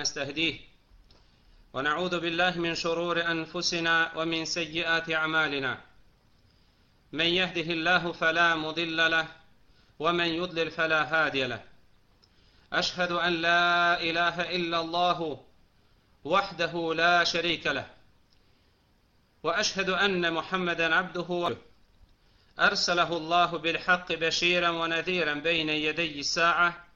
ونستهديه. ونعوذ بالله من شرور أنفسنا ومن سيئات أعمالنا. من يهده الله فلا مضل له ومن يضلل فلا هادي له. أشهد أن لا إله إلا الله وحده لا شريك له. وأشهد أن محمدا عبده أرسله الله بالحق بشيرا ونذيرا بين يدي الساعة.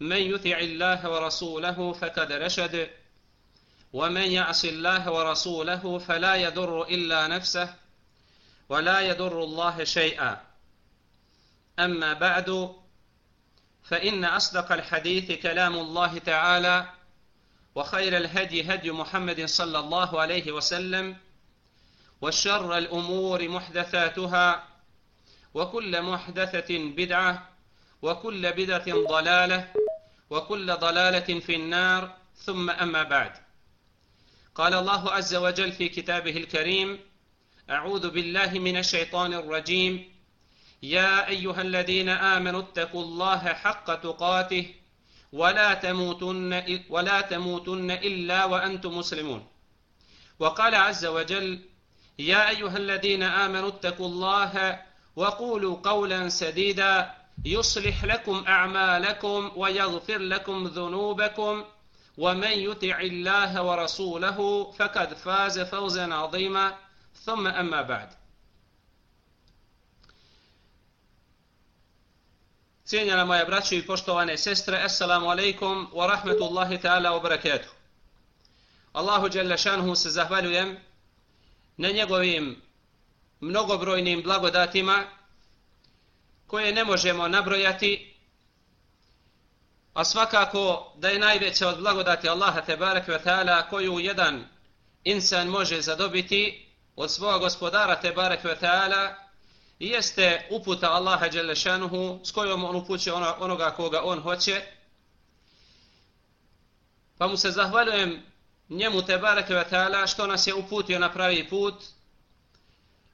من يطع الله ورسوله فقد رشد ومن يعص الله ورسوله فلا يضر إلا نفسه ولا يضر الله شيئا. أما بعد فإن أصدق الحديث كلام الله تعالى وخير الهدي هدي محمد صلى الله عليه وسلم وشر الأمور محدثاتها وكل محدثة بدعة وكل بدعة ضلالة وكل ضلالة في النار ثم أما بعد. قال الله عز وجل في كتابه الكريم أعوذ بالله من الشيطان الرجيم. يا أيها الذين آمنوا اتقوا الله حق تقاته ولا تموتن ولا تموتن إلا وأنتم مسلمون. وقال عز وجل يا أيها الذين آمنوا اتقوا الله وقولوا قولا سديدا يصلح لكم أعمالكم ويغفر لكم ذنوبكم ومن يطع الله ورسوله فقد فاز فوزا عظيما ثم أما بعد Cijenjena moja braćo i poštovane sestre, assalamu alaikum wa rahmetullahi ta'ala wa barakatuh. Allahu Đelešanhu se zahvaljujem na njegovim mnogobrojnim blagodatima koje ne možemo nabrojati, a svakako da je najveća od blagodati Allaha tebarek ve ta'ala koju jedan insan može zadobiti od svoga gospodara tebarek ve ta'ala jeste uputa Allaha Đelešanuhu s kojom on upuće onoga koga on hoće. Pa mu se zahvaljujem njemu tebarek ve taala što nas je uputio na pravi put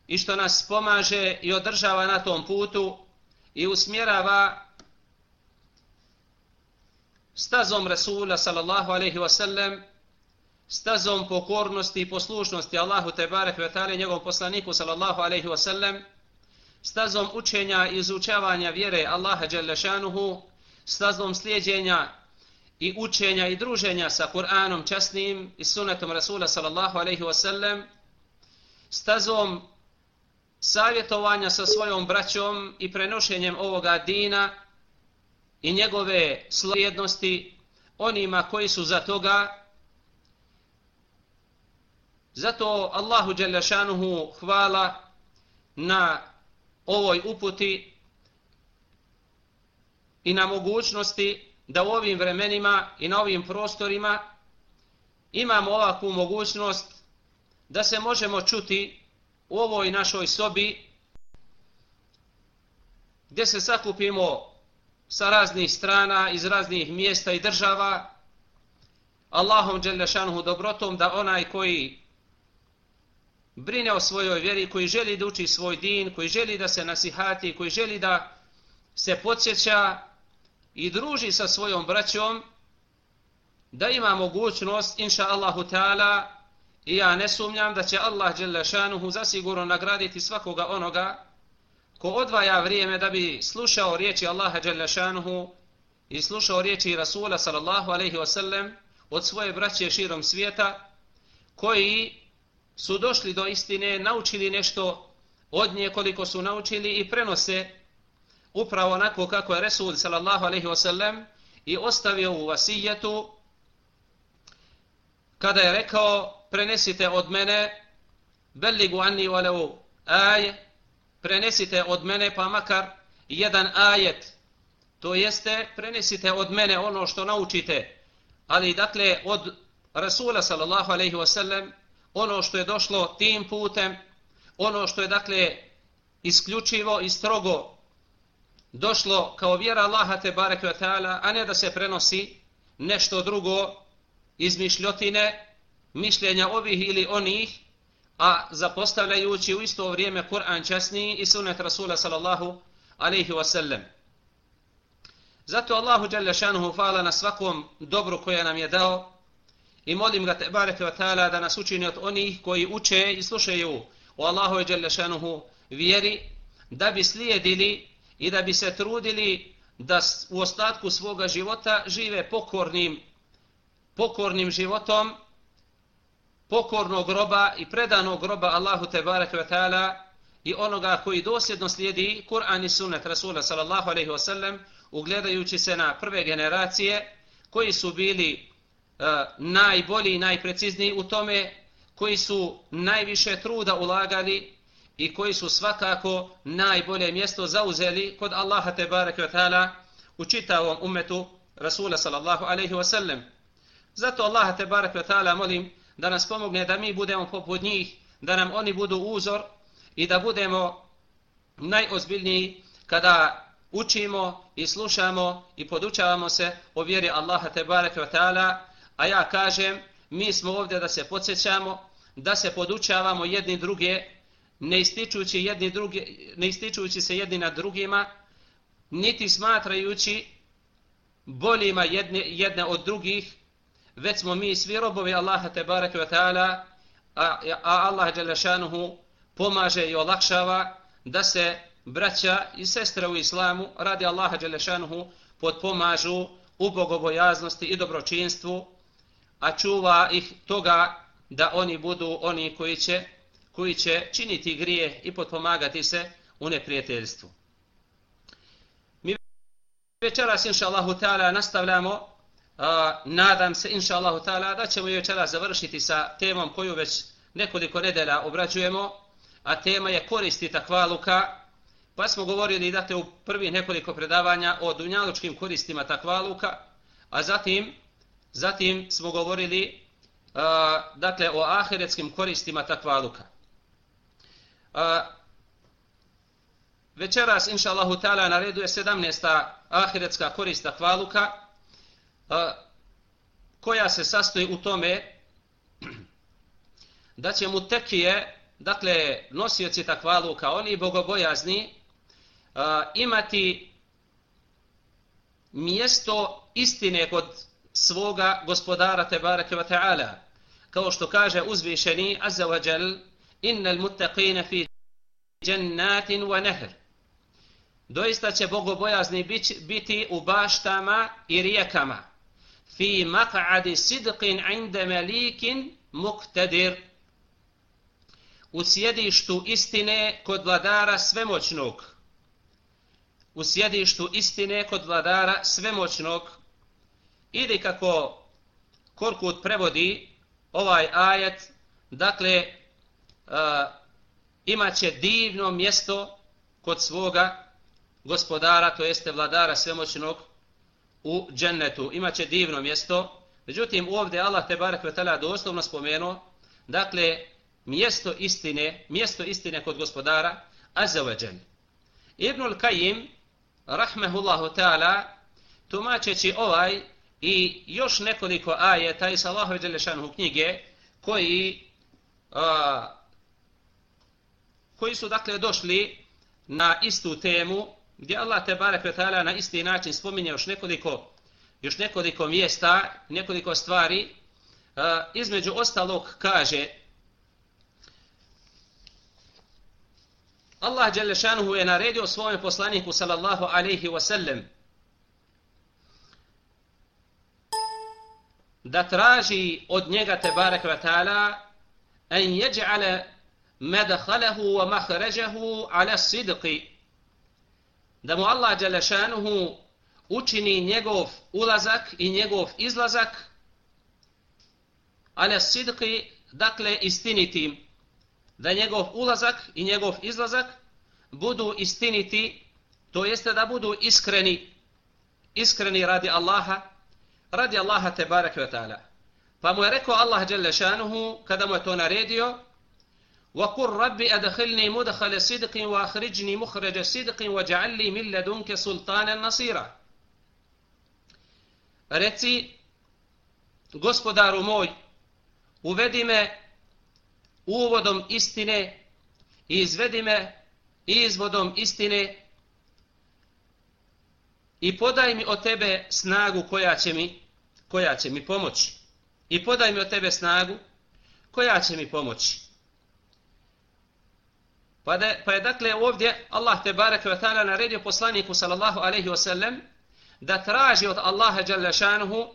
i što nas pomaže i održava na tom putu i usmjerava stazom Rasula sallallahu alaihi wasallam stazom pokornosti i poslušnosti Allahu te barek ve taala njegovom poslaniku sallallahu alaihi ve sellem stazom učenja i izučavanja vjere Allaha dželle šanuhu stazom slijedeњa i učenja i druženja sa Kur'anom časnim i sunetom Rasula sallallahu alaihi wasallam, stazom savjetovanja sa svojom braćom i prenošenjem ovoga dina i njegove slijednosti onima koji su za toga. Zato Allahu Đelešanuhu hvala na ovoj uputi i na mogućnosti da u ovim vremenima i na ovim prostorima imamo ovakvu mogućnost da se možemo čuti u ovoj našoj sobi gdje se sakupimo sa raznih strana, iz raznih mjesta i država, Allahom Đelešanuhu dobrotom da onaj koji brine o svojoj vjeri, koji želi da uči svoj din, koji želi da se nasihati, koji želi da se podsjeća i druži sa svojom braćom, da ima mogućnost, inša Allahu ta'ala, i ja ne sumnjam da će Allah Đelešanuhu zasigurno nagraditi svakoga onoga ko odvaja vrijeme da bi slušao riječi Allaha Đelešanuhu i slušao riječi Rasula sallallahu alaihi wasallam od svoje braće širom svijeta, koji su došli do istine, naučili nešto od nje koliko su naučili i prenose upravo onako kako je Resul sallallahu alaihi wasallam i ostavio u vasijetu kada je rekao prenesite od mene beligu anni walau aj prenesite od mene pa makar jedan ajet. To jeste prenesite od mene ono što naučite. Ali dakle od Rasula sallallahu alaihi wasallam ono što je došlo tim putem ono što je dakle isključivo i strogo došlo kao vjera Allaha te barek taala a ne da se prenosi nešto drugo izmišljotine mišljenja ovih ili onih a zapostavljajući u isto vrijeme Kur'an časni i sunnet Rasula sallallahu alaihi wasallam. Zato Allahu dželle šanuhu hvala na svakom dobru koje nam je dao i molim ga te bareke ve taala da nas učini od onih koji uče i slušaju u Allahu dželle šanuhu vjeri da bi slijedili i da bi se trudili da u ostatku svoga života žive pokornim pokornim životom pokornog groba i predanog groba Allahu Tebarek ve taala i onoga koji dosljedno slijedi Kur'an i Sunnet Rasula sallallahu alejhi ve sellem ugledajući se na prve generacije koji su bili e, najbolji i najprecizniji u tome koji su najviše truda ulagali i koji su svakako najbolje mjesto zauzeli kod Allaha Tebarek ve taala u čitavom umetu Rasula sallallahu alejhi ve sellem zato Allaha Tebarek ve taala molim da nas pomogne da mi budemo poput njih da nam oni budu uzor i da budemo najozbiljniji kada učimo i slušamo i podučavamo se o vjeri Allaha tebareke ve taala. A ja kažem mi smo ovdje da se podsjećamo da se podučavamo jedni druge ne ističući jedni druge ne ističući se jedni na drugima niti smatrajući boljima jedne, jedne od drugih već smo mi svi robovi Allaha te bareke ve taala a, a Allah dželle šanehu pomaže i olakšava da se braća i sestre u islamu radi Allaha dželle Đelešanuhu podpomažu u bogobojaznosti i dobročinstvu, a čuva ih toga da oni budu oni koji će, koji će činiti grije i podpomagati se u neprijateljstvu. Mi večeras, inša Allahu ta'ala, nastavljamo, a, nadam se, inša Allahu ta'ala, da ćemo večeras završiti sa temom koju već nekoliko nedelja obrađujemo, a tema je koristi takvaluka, Pa smo govorili date u prvi nekoliko predavanja o dunjalučkim koristima takvaluka, a zatim, zatim smo govorili a, dakle, o ahiretskim koristima takvaluka. A, večeras, inša Allahu ta'ala, na redu je 17. ahiretska korist takvaluka, koja se sastoji u tome da će mu tekije, dakle, nosioci takvaluka, oni bogobojazni, imati mjesto istine kod svoga gospodara Tebareke wa ta'ala. Kao što kaže uzvišeni Azza wa Jal, innal muttaqina fi jannatin wa nahr. Doista će bogobojazni biti u baštama i rijekama. Fi maq'adi sidqin inda malikin muqtadir. U sjedištu istine kod vladara svemoćnog u sjedištu istine kod vladara svemoćnog ili kako Korkut prevodi ovaj ajet, dakle uh, imaće divno mjesto kod svoga gospodara, to jeste vladara svemoćnog u džennetu. Imaće divno mjesto. Međutim, ovdje Allah te barek vetala doslovno spomenuo, dakle, mjesto istine, mjesto istine kod gospodara, azaveđen. Ibnul Kajim, rahmehullahu ta'ala, tumačeći ovaj i još nekoliko ajeta iz Allahove Đelešanhu knjige, koji, a, koji su dakle došli na istu temu, gdje Allah te barek vetala na isti način spominje još nekoliko, još nekoliko mjesta, nekoliko stvari, Uh, između ostalog kaže, Allah Đelešanuhu je naredio svome poslaniku sallallahu alaihi wasallam da traži od njega te barek wa ta'ala en yec'ala medhalahu wa mahređahu ala sidqi da mu Allah Đelešanuhu učini njegov ulazak i njegov izlazak ale sidqi dakle istinitim da njegov ulazak i njegov izlazak budu istiniti, to jeste da budu iskreni, iskreni radi Allaha, radi Allaha te barek ve ta'ala. Pa mu je rekao Allah dželle šanuhu kada mu je to naredio, وَقُرْ رَبِّ أَدْخِلْنِي مُدْخَلَ صِدْقٍ وَأَخْرِجْنِي مُخْرَجَ صِدْقٍ وَجَعَلْ لِي مِنْ لَدُنْكَ سُلْطَانًا نَصِيرًا Reci, gospodaru moj, uvedi me uvodom istine i izvedi me izvodom istine i podaj mi od tebe snagu koja će mi, koja će mi pomoći. I podaj mi od tebe snagu koja će mi pomoći. Pa, da, pa je dakle ovdje Allah te bareke ve taala naredio poslaniku sallallahu alejhi ve sellem da traži od Allaha dželle šanuhu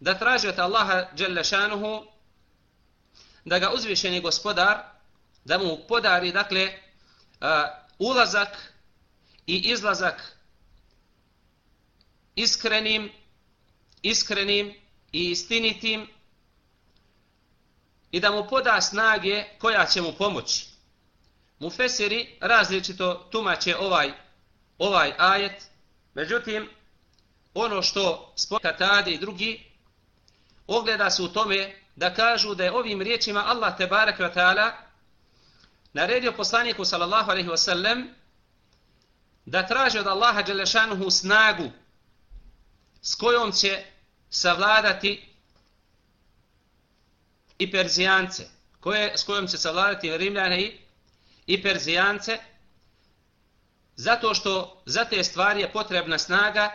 da traži od Allaha dželle šanuhu da ga uzvišeni gospodar da mu podari dakle uh, ulazak i izlazak iskrenim iskrenim i istinitim i da mu poda snage koja će mu pomoći. Mufesiri različito tumače ovaj ovaj ajet, međutim, ono što spoka tadi i drugi, ogleda se u tome da kažu da je ovim riječima Allah te barek wa ta'ala naredio poslaniku sallallahu alaihi wasallam da traži od Allaha Đelešanuhu snagu s kojom će savladati i Perzijance, koje, s kojom će savladati Rimljane i, i Perzijance, zato što za te stvari je potrebna snaga,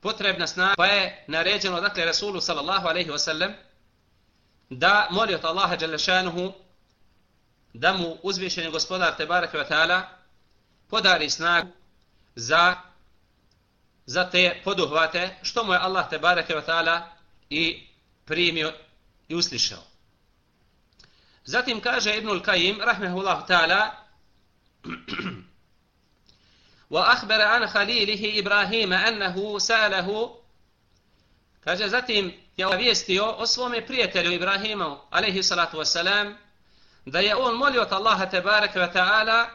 potrebna snaga, pa je naređeno, dakle, Rasulu sallallahu alaihi wasallam, da moli od Allaha Đalešanuhu da mu uzvišeni gospodar Tebarek Vatala podari snagu za, za te poduhvate, što mu je Allah Tebarek Vatala i primio i uslišao. Zatim kaže Ibnul Kajim, rahmehullahu ta'ala, وأخبر عن خليله إبراهيم أنه سأله kaže zatim je obavijestio o svome prijatelju Ibrahimu alejhi salatu vesselam da je on molio od Allaha te bareke ve taala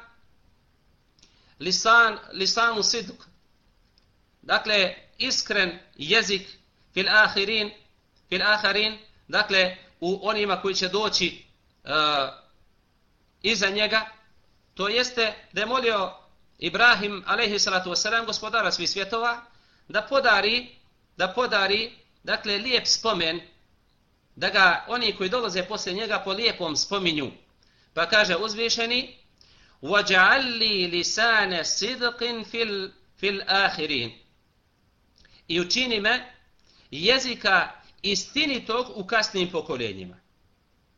lisan lisanu sidq dakle iskren jezik fil ahirin fil ahirin dakle u onima koji će doći e, iza njega to jeste da je molio Ibrahim alejhi salatu vesselam gospodara svih svjetova da podari da podari dakle lijep spomen da ga oni koji dolaze posle njega po lijepom spominju. Pa kaže uzvišeni waj'alli lisana sidqin fil fil akhirin. I učini me jezika istinitog u kasnim pokoljenjima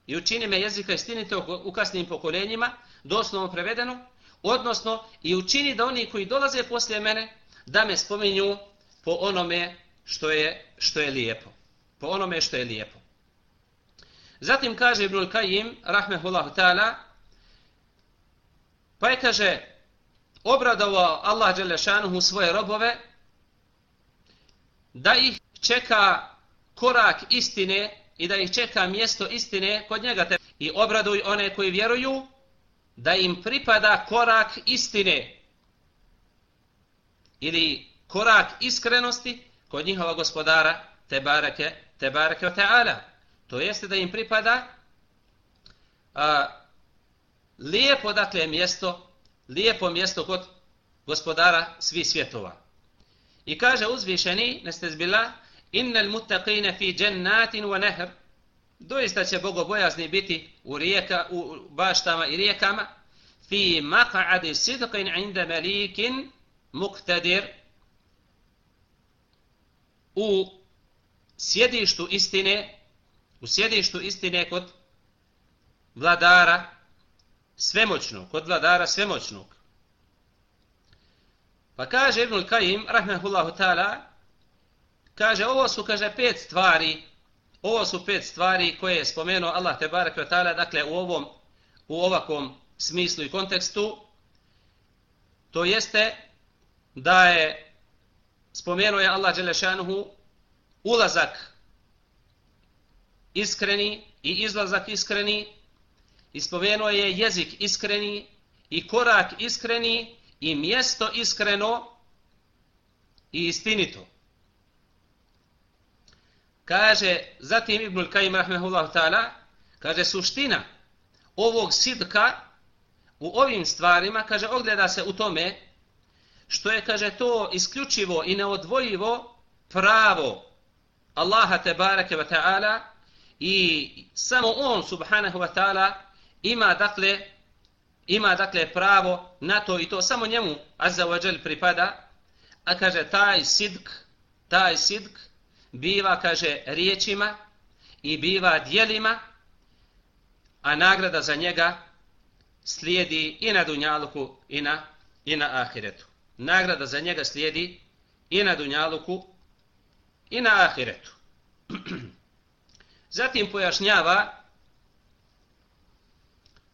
i učini me jezika istinite u kasnim pokolenjima, doslovno prevedeno odnosno i učini da oni koji dolaze posle mene da me spominju po onome što je, što je lijepo. Po onome što je lijepo. Zatim kaže Ibnul Kajim, rahmehullahu ta'ala, pa je kaže, obradovao Allah Đelešanuhu svoje robove, da ih čeka korak istine i da ih čeka mjesto istine kod njega te i obraduj one koji vjeruju da im pripada korak istine. Ili korak iskrenosti kod njihova gospodara te bareke te bareke taala. To jeste da im pripada a, lijepo dakle mjesto lijepo mjesto kod gospodara svih svjetova. I kaže uzvišeni nestezbila, innal muttaqina fi jannatin wa nahr. Doista će bogobojazni biti u rijeka u baštama i rijekama. Fi maq'adi sidqin 'inda malikin muqtadir. U sjedištu istine, u sjedištu istine kod vladara svemoćnog, kod vladara svemoćnog. Pa kaže Ibnul Kajim, rahmehullahu ta'ala, kaže, ovo su, kaže, pet stvari, ovo su pet stvari koje je spomenuo Allah te barek ta'ala, dakle, u ovom, u ovakom smislu i kontekstu, to jeste da je spomenuo je Allah Đelešanuhu ulazak iskreni i izlazak iskreni i spomenuo je jezik iskreni i korak iskreni i mjesto iskreno i istinito. Kaže, zatim Ibnul Kajim rahmehullahu ta'ala, kaže, suština ovog sidka u ovim stvarima, kaže, ogleda se u tome što je, kaže, to isključivo i neodvojivo pravo Allaha te bareke ve ta'ala i samo on subhanahu wa ta'ala ima dakle ima dakle pravo na to i to samo njemu azza wa pripada a kaže taj sidk, taj sidk biva, kaže, riječima i biva dijelima, a nagrada za njega slijedi i na Dunjaluku i na, i na Ahiretu. Nagrada za njega slijedi i na Dunjaluku i na Ahiretu. Zatim pojašnjava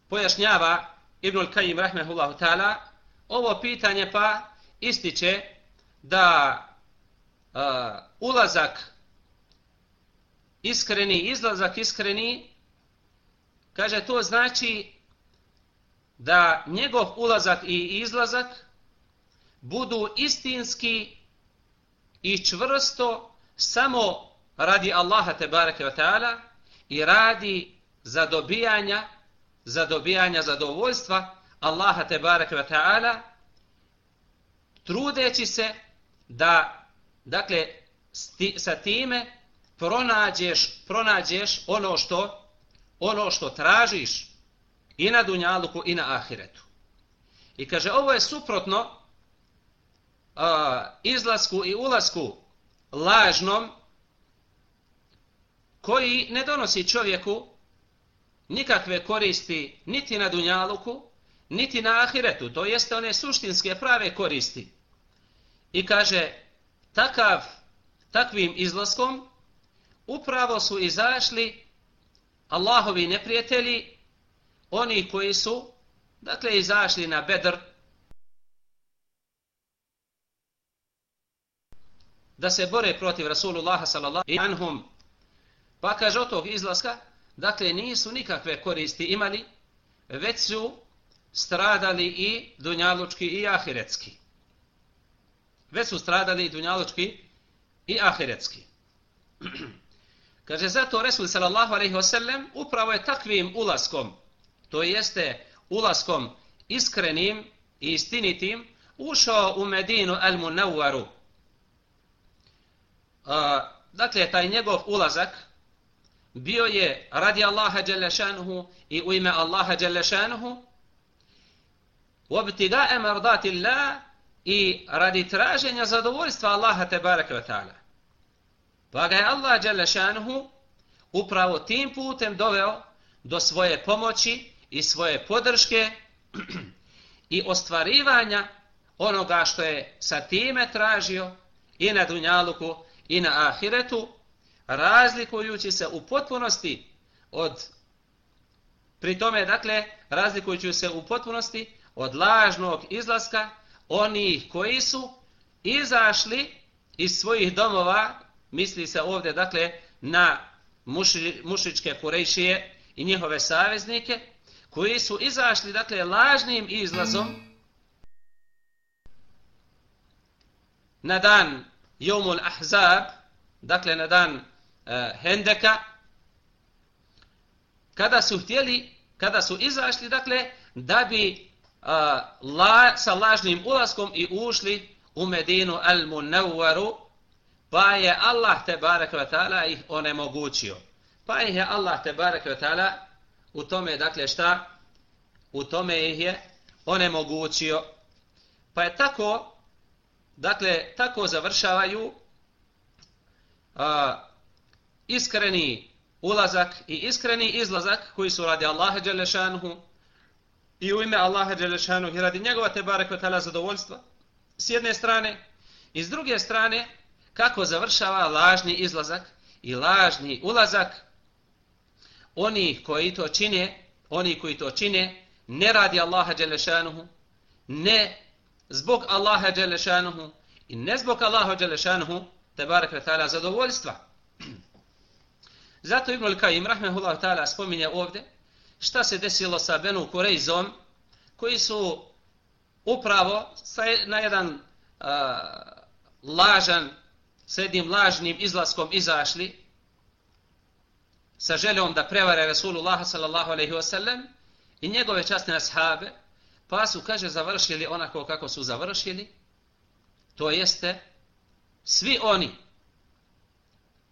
pojašnjava Ibnul Kajim rahmehullahu ta'ala ovo pitanje pa ističe da uh, ulazak iskreni, izlazak iskreni, kaže to znači da njegov ulazak i izlazak budu istinski i čvrsto samo radi Allaha te bareke ve taala i radi za dobijanja za dobijanja zadovoljstva Allaha te bareke ve taala trudeći se da dakle sti, sa time pronađeš pronađeš ono što ono što tražiš i na dunjaluku i na ahiretu. I kaže ovo je suprotno a, izlasku i ulasku lažnom koji ne donosi čovjeku nikakve koristi niti na dunjaluku, niti na ahiretu, to jeste one suštinske prave koristi. I kaže, takav, takvim izlaskom upravo su izašli Allahovi neprijatelji, oni koji su, dakle, izašli na bedr, da se bore protiv Rasulullaha sallallahu anhum, pa kaže od tog izlaska, dakle, nisu nikakve koristi imali, već su stradali i dunjalučki i ahiretski. Već su stradali i dunjalučki i ahiretski. Kaže, zato Resul sallallahu alaihi wasallam upravo je takvim ulaskom, to jeste ulaskom iskrenim i istinitim, ušao u Medinu al-Munawwaru. Dakle, taj njegov ulazak bio je radi Allaha Đelešanuhu i u ime Allaha Đelešanuhu u obtidae mardati Allah i radi traženja zadovoljstva Allaha Tebareke wa ta'ala. Pa ga je Allah Đelešanuhu upravo tim putem doveo do svoje pomoći i svoje podrške i ostvarivanja onoga što je sa time tražio i na Dunjaluku i na Ahiretu, razlikujući se u potpunosti od pri tome, dakle, razlikujući se u potpunosti od lažnog izlaska onih koji su izašli iz svojih domova misli se ovdje dakle na muši, mušičke kurejšije i njihove saveznike koji su izašli dakle lažnim izlazom na dan Jomul Ahzab dakle na dan uh, Hendeka kada su htjeli kada su izašli dakle da bi uh, la, sa lažnim ulaskom i ušli u Medinu al-Munawwaru Pa je Allah te barek ve taala ih onemogućio. Pa ih je Allah te barek ve taala u tome dakle šta? U tome ih je onemogućio. Pa je tako dakle tako završavaju a, iskreni ulazak i iskreni izlazak koji su radi Allaha dželle i u ime Allaha dželle i radi njegova te barek ve taala zadovoljstva. S jedne strane i s druge strane kako završava lažni izlazak i lažni ulazak oni koji to čine, oni koji to čine, ne radi Allaha Đelešanuhu, ne zbog Allaha Đelešanuhu i ne zbog Allaha Đelešanuhu, te barek ta'ala zadovoljstva. Zato Ibn Al-Qaim, rahmehullah ta'ala, spominje ovdje šta se desilo sa Benu Kurejzom, koji su upravo na jedan a, lažan s jednim lažnim izlaskom izašli sa željom da prevare Rasulullah sallallahu alaihi wasallam i njegove časne ashabe pa su, kaže, završili onako kako su završili. To jeste svi oni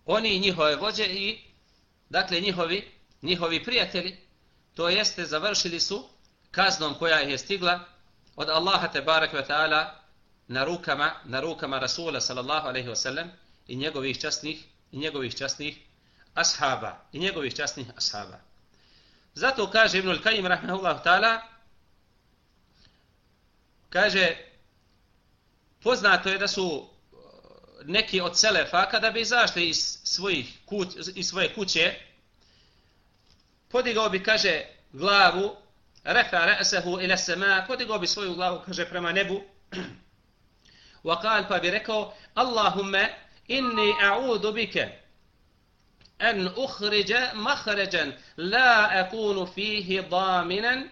oni i njihove vođe i dakle njihovi njihovi prijatelji to jeste završili su kaznom koja je stigla od Allaha te barek ve ta'ala na rukama, na rukama Rasula sallallahu alaihi wasallam i njegovih časnih i njegovih časnih ashaba i njegovih časnih ashaba. Zato kaže Ibn al-Qayyim rahmehullah ta'ala kaže poznato je da su uh, neki od selefa kada bi izašli iz svojih kuć, iz svoje kuće podigao bi kaže glavu rafa ra'sahu ila sama podigao bi svoju glavu kaže prema nebu وقال qal pa bi rekao بك inni a'udhu مخرجا an ukhrija makhrajan la akunu fihi daminan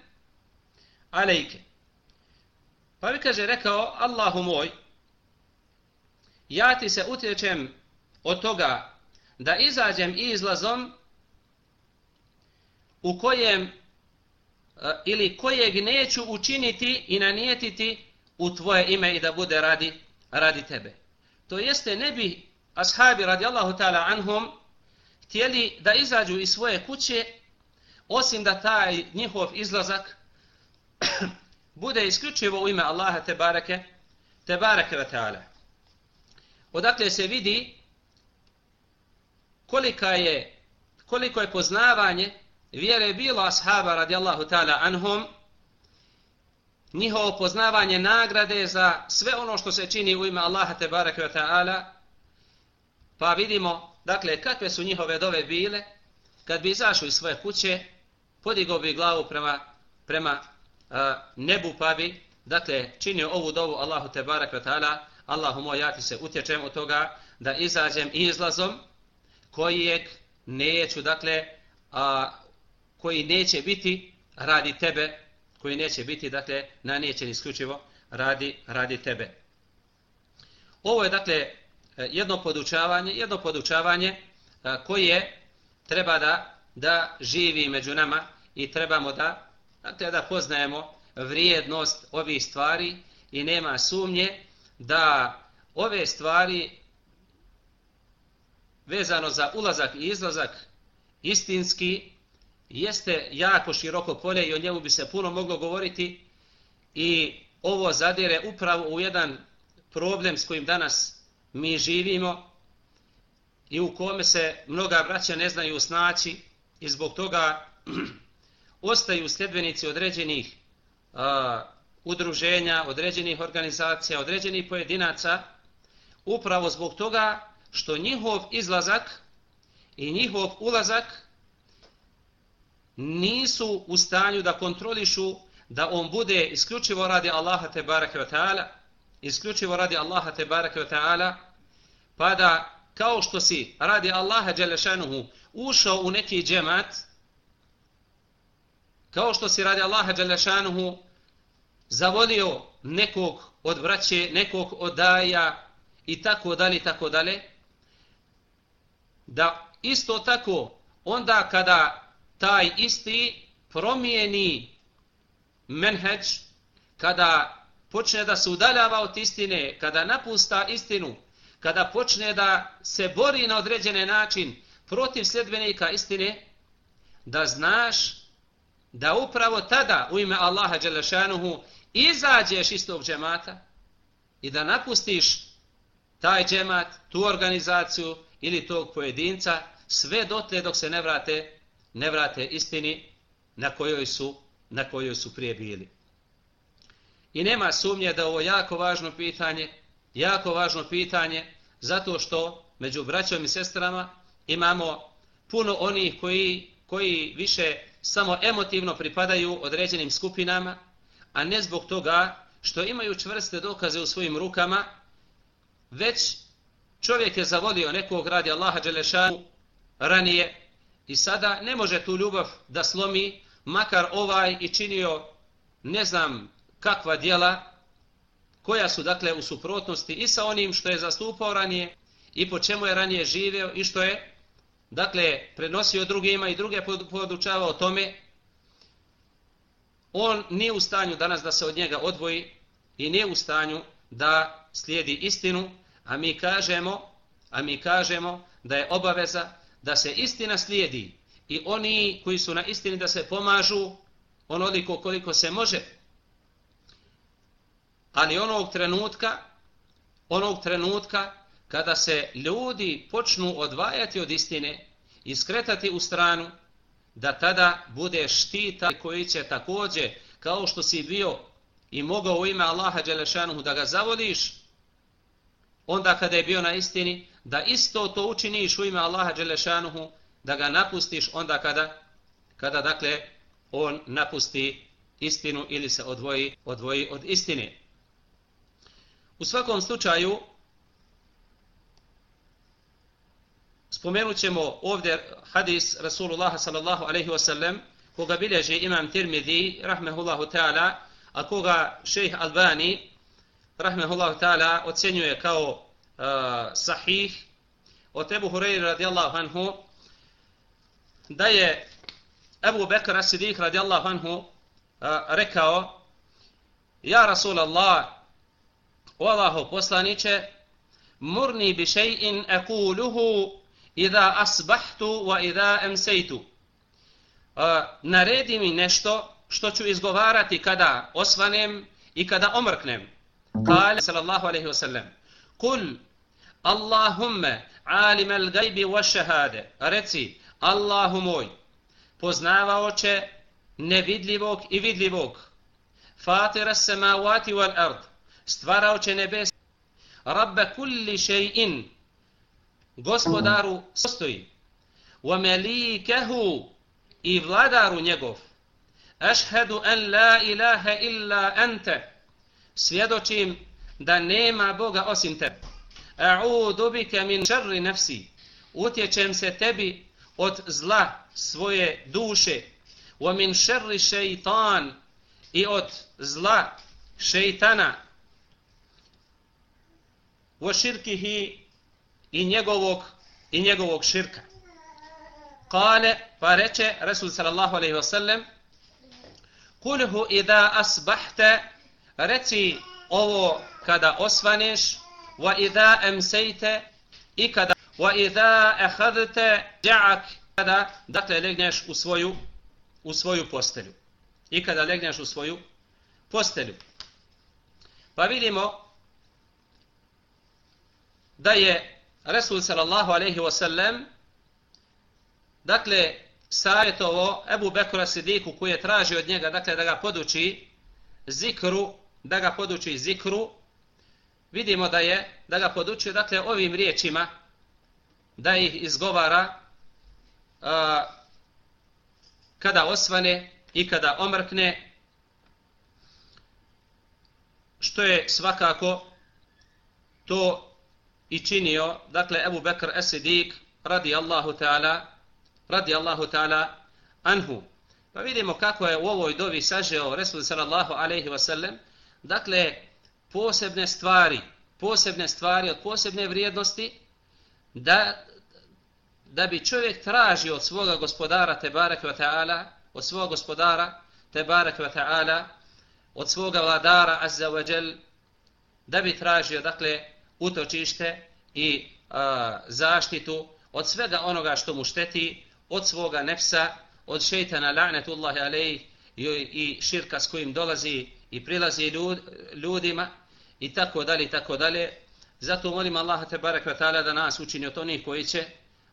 Pa bi kaže rekao, Allahu moj, ja ti se utječem od toga da izađem izlazom u kojem eh, ili kojeg neću učiniti i nanijetiti u tvoje ime i da bude radi, radi tebe. To jeste ne bi ashabi radijallahu ta'ala anhum htjeli da izađu iz svoje kuće osim da taj njihov izlazak bude isključivo u ime Allaha te bareke, te bareke ve ta'ala. Odakle se vidi kolika je, koliko je poznavanje vjere bilo ashaba radijallahu ta'ala anhum, njihovo poznavanje nagrade za sve ono što se čini u ime Allaha te bareke ve ta'ala, pa vidimo, dakle, kakve su njihove dove bile, kad bi izašli iz svoje kuće, podigao bi glavu prema, prema nebu pa bi, dakle, činio ovu dovu Allahu te barak ve ta'ala, Allahu moj, ja ti se utječem od toga da izađem izlazom kojeg neću, dakle, a, koji neće biti radi tebe, koji neće biti, dakle, na neće isključivo radi, radi tebe. Ovo je, dakle, e, jedno podučavanje, jedno podučavanje e, koje treba da, da živi među nama i trebamo da Dakle, da poznajemo vrijednost ovih stvari i nema sumnje da ove stvari vezano za ulazak i izlazak istinski jeste jako široko polje i o njemu bi se puno moglo govoriti i ovo zadire upravo u jedan problem s kojim danas mi živimo i u kome se mnoga braća ne znaju snaći i zbog toga ostaju sljedbenici određenih a, udruženja, određenih organizacija, određenih pojedinaca, upravo zbog toga što njihov izlazak i njihov ulazak nisu u stanju da kontrolišu da on bude isključivo radi Allaha te bareke ve ta'ala, isključivo radi Allaha te bareke ve ta'ala, pa da kao što si radi Allaha dželešanuhu ušao u neki džemat, kao što si radi Allaha Đalešanuhu zavolio nekog od vraće, nekog od daja i tako dalje, tako dalje, da isto tako onda kada taj isti promijeni menheđ, kada počne da se udaljava od istine, kada napusta istinu, kada počne da se bori na određene način protiv sljedbenika istine, da znaš da upravo tada u ime Allaha Đelešanuhu izađeš iz tog džemata i da napustiš taj džemat, tu organizaciju ili tog pojedinca sve dotle dok se ne vrate, ne vrate istini na kojoj su, na kojoj su prije bili. I nema sumnje da ovo jako važno pitanje, jako važno pitanje, zato što među braćom i sestrama imamo puno onih koji, koji više samo emotivno pripadaju određenim skupinama, a ne zbog toga što imaju čvrste dokaze u svojim rukama, već čovjek je zavolio nekog radi Allaha Đelešanu ranije i sada ne može tu ljubav da slomi, makar ovaj i činio ne znam kakva dijela, koja su dakle u suprotnosti i sa onim što je zastupao ranije i po čemu je ranije živeo i što je dakle, prenosio drugima i druge podučavao tome, on nije u stanju danas da se od njega odvoji i nije u stanju da slijedi istinu, a mi kažemo, a mi kažemo da je obaveza da se istina slijedi i oni koji su na istini da se pomažu onoliko koliko se može. ali onog trenutka, onog trenutka kada se ljudi počnu odvajati od istine i skretati u stranu, da tada bude štita koji će takođe, kao što si bio i mogao u ime Allaha Đelešanuhu da ga zavoliš, onda kada je bio na istini, da isto to učiniš u ime Allaha Đelešanuhu, da ga napustiš onda kada, kada dakle, on napusti istinu ili se odvoji, odvoji od istine. U svakom slučaju, spomenut ćemo ovdje hadis Rasulullah sallallahu alaihi wasallam, koga bilježi imam Tirmidhi, rahmehullahu ta'ala, a koga šejh Albani, rahmehullahu ta'ala, ocenjuje kao uh, sahih, od Ebu Hureyri radijallahu anhu, da je Ebu Bekr Asidik radijallahu anhu uh, rekao, Ja Rasulallah, o Allaho poslaniće, murni bi še'in ekuluhu idha asbahtu wa idha emsejtu. Uh, naredi mi nešto što ću izgovarati kada osvanem i kada omrknem. Kale sallallahu alaihi wasallam, kul Allahumme alim al gajbi wa šehade. Reci, Allahu moj, poznavaoće nevidljivog i vidljivog. Fatira samavati wal ard, stvaraoče nebes. Rabbe kulli še'in, gospodaru sostoji, Wa melikehu i vladaru njegov. Ašhedu en la ilaha illa ente. Svjedočim da nema Boga osim tebe. A'udu bika min sharri nafsi. Utječem se tebi od zla svoje duše. Wa min sharri shaytan i od zla šejtana. Wa shirkihi i njegovog i njegovog širka. Kale, pa reče Resul sallallahu alaihi wa sallam, Kulhu idha asbahte, reci ovo kada osvaneš, وإذا أمسيت i kada, wa idha ehadte, dja'ak, kada, dakle, legneš u svoju, u svoju postelju. I kada legneš u svoju postelju. Pa vidimo da je Resul sallallahu alaihi ve sellem dakle savjetovo Ebu Bekura Sidiku koji je tražio od njega dakle da ga poduči zikru da ga poduči zikru vidimo da je da ga podučuje dakle ovim riječima da ih izgovara a, kada osvane i kada omrkne što je svakako to i činio, dakle, Ebu Bekr Esidik, radi Allahu ta'ala, radi Allahu ta'ala anhu. Pa vidimo kako je u ovoj dovi sažeo Resul sallallahu alaihi wasallam, dakle, posebne stvari, posebne stvari od posebne vrijednosti, da, da bi čovjek tražio od svoga gospodara Tebarek wa ta'ala, od svoga gospodara Tebarek wa ta'ala, od svoga vladara Azza wa Jal, da bi tražio, dakle, utočište i a, zaštitu od svega onoga što mu šteti, od svoga nefsa, od šeitana la'netullahi alejh i, i širka s kojim dolazi i prilazi ljud, ljudima i tako dalje i tako dalje. Zato molim Allaha te barek ta'ala da nas učini od onih koji će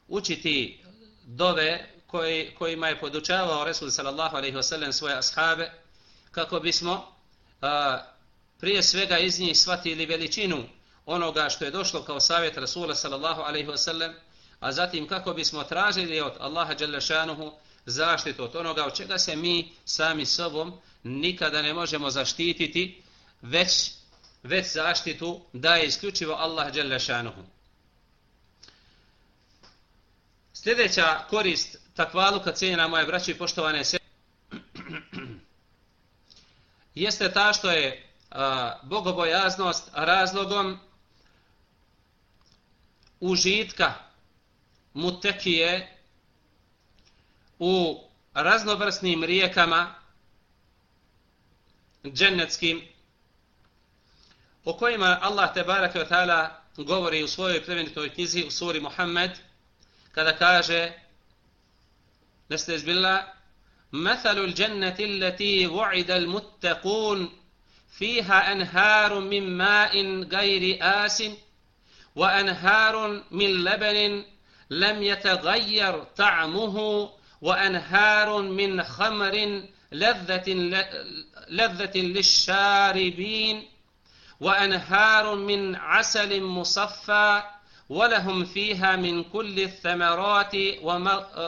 učiti dove koji, kojima je podučavao Resul sallallahu alaihi wasallam svoje ashabe kako bismo a, prije svega iz njih shvatili veličinu onoga što je došlo kao savjet Rasula sallallahu alaihi wasallam a zatim kako bismo tražili od Allaha Đalešanuhu zaštitu od onoga od čega se mi sami sobom nikada ne možemo zaštititi, već, već zaštitu daje isključivo Allah Đalešanuhu. Sljedeća korist takvaluka cijena moje braće i poštovane se jeste ta što je a, bogobojaznost razlogom užitka mutekije u raznovrsnim rijekama džennetskim o kojima Allah te barake wa ta'ala govori u svojoj plemenitoj knjizi u suri Muhammed kada kaže neste izbila مثل الجنة التي وعد المتقون فيها أنهار من ماء غير آس وأنهار من لبن لم يتغير طعمه وأنهار من خمر لذة, لذة للشاربين وأنهار من عسل مصفى ولهم فيها من كل الثمرات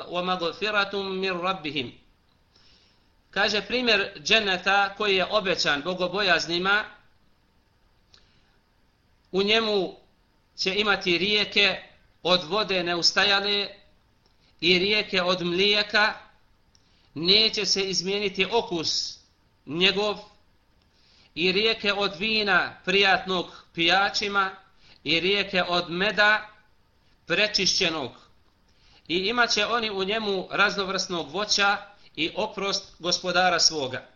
ومغفرة من ربهم Kaže primjer dženeta koji je obećan bogobojaznima, u njemu će imati rijeke od vode neustajale i rijeke od mlijeka, neće se izmijeniti okus njegov i rijeke od vina prijatnog pijačima i rijeke od meda prečišćenog. I imaće oni u njemu raznovrsnog voća i oprost gospodara svoga.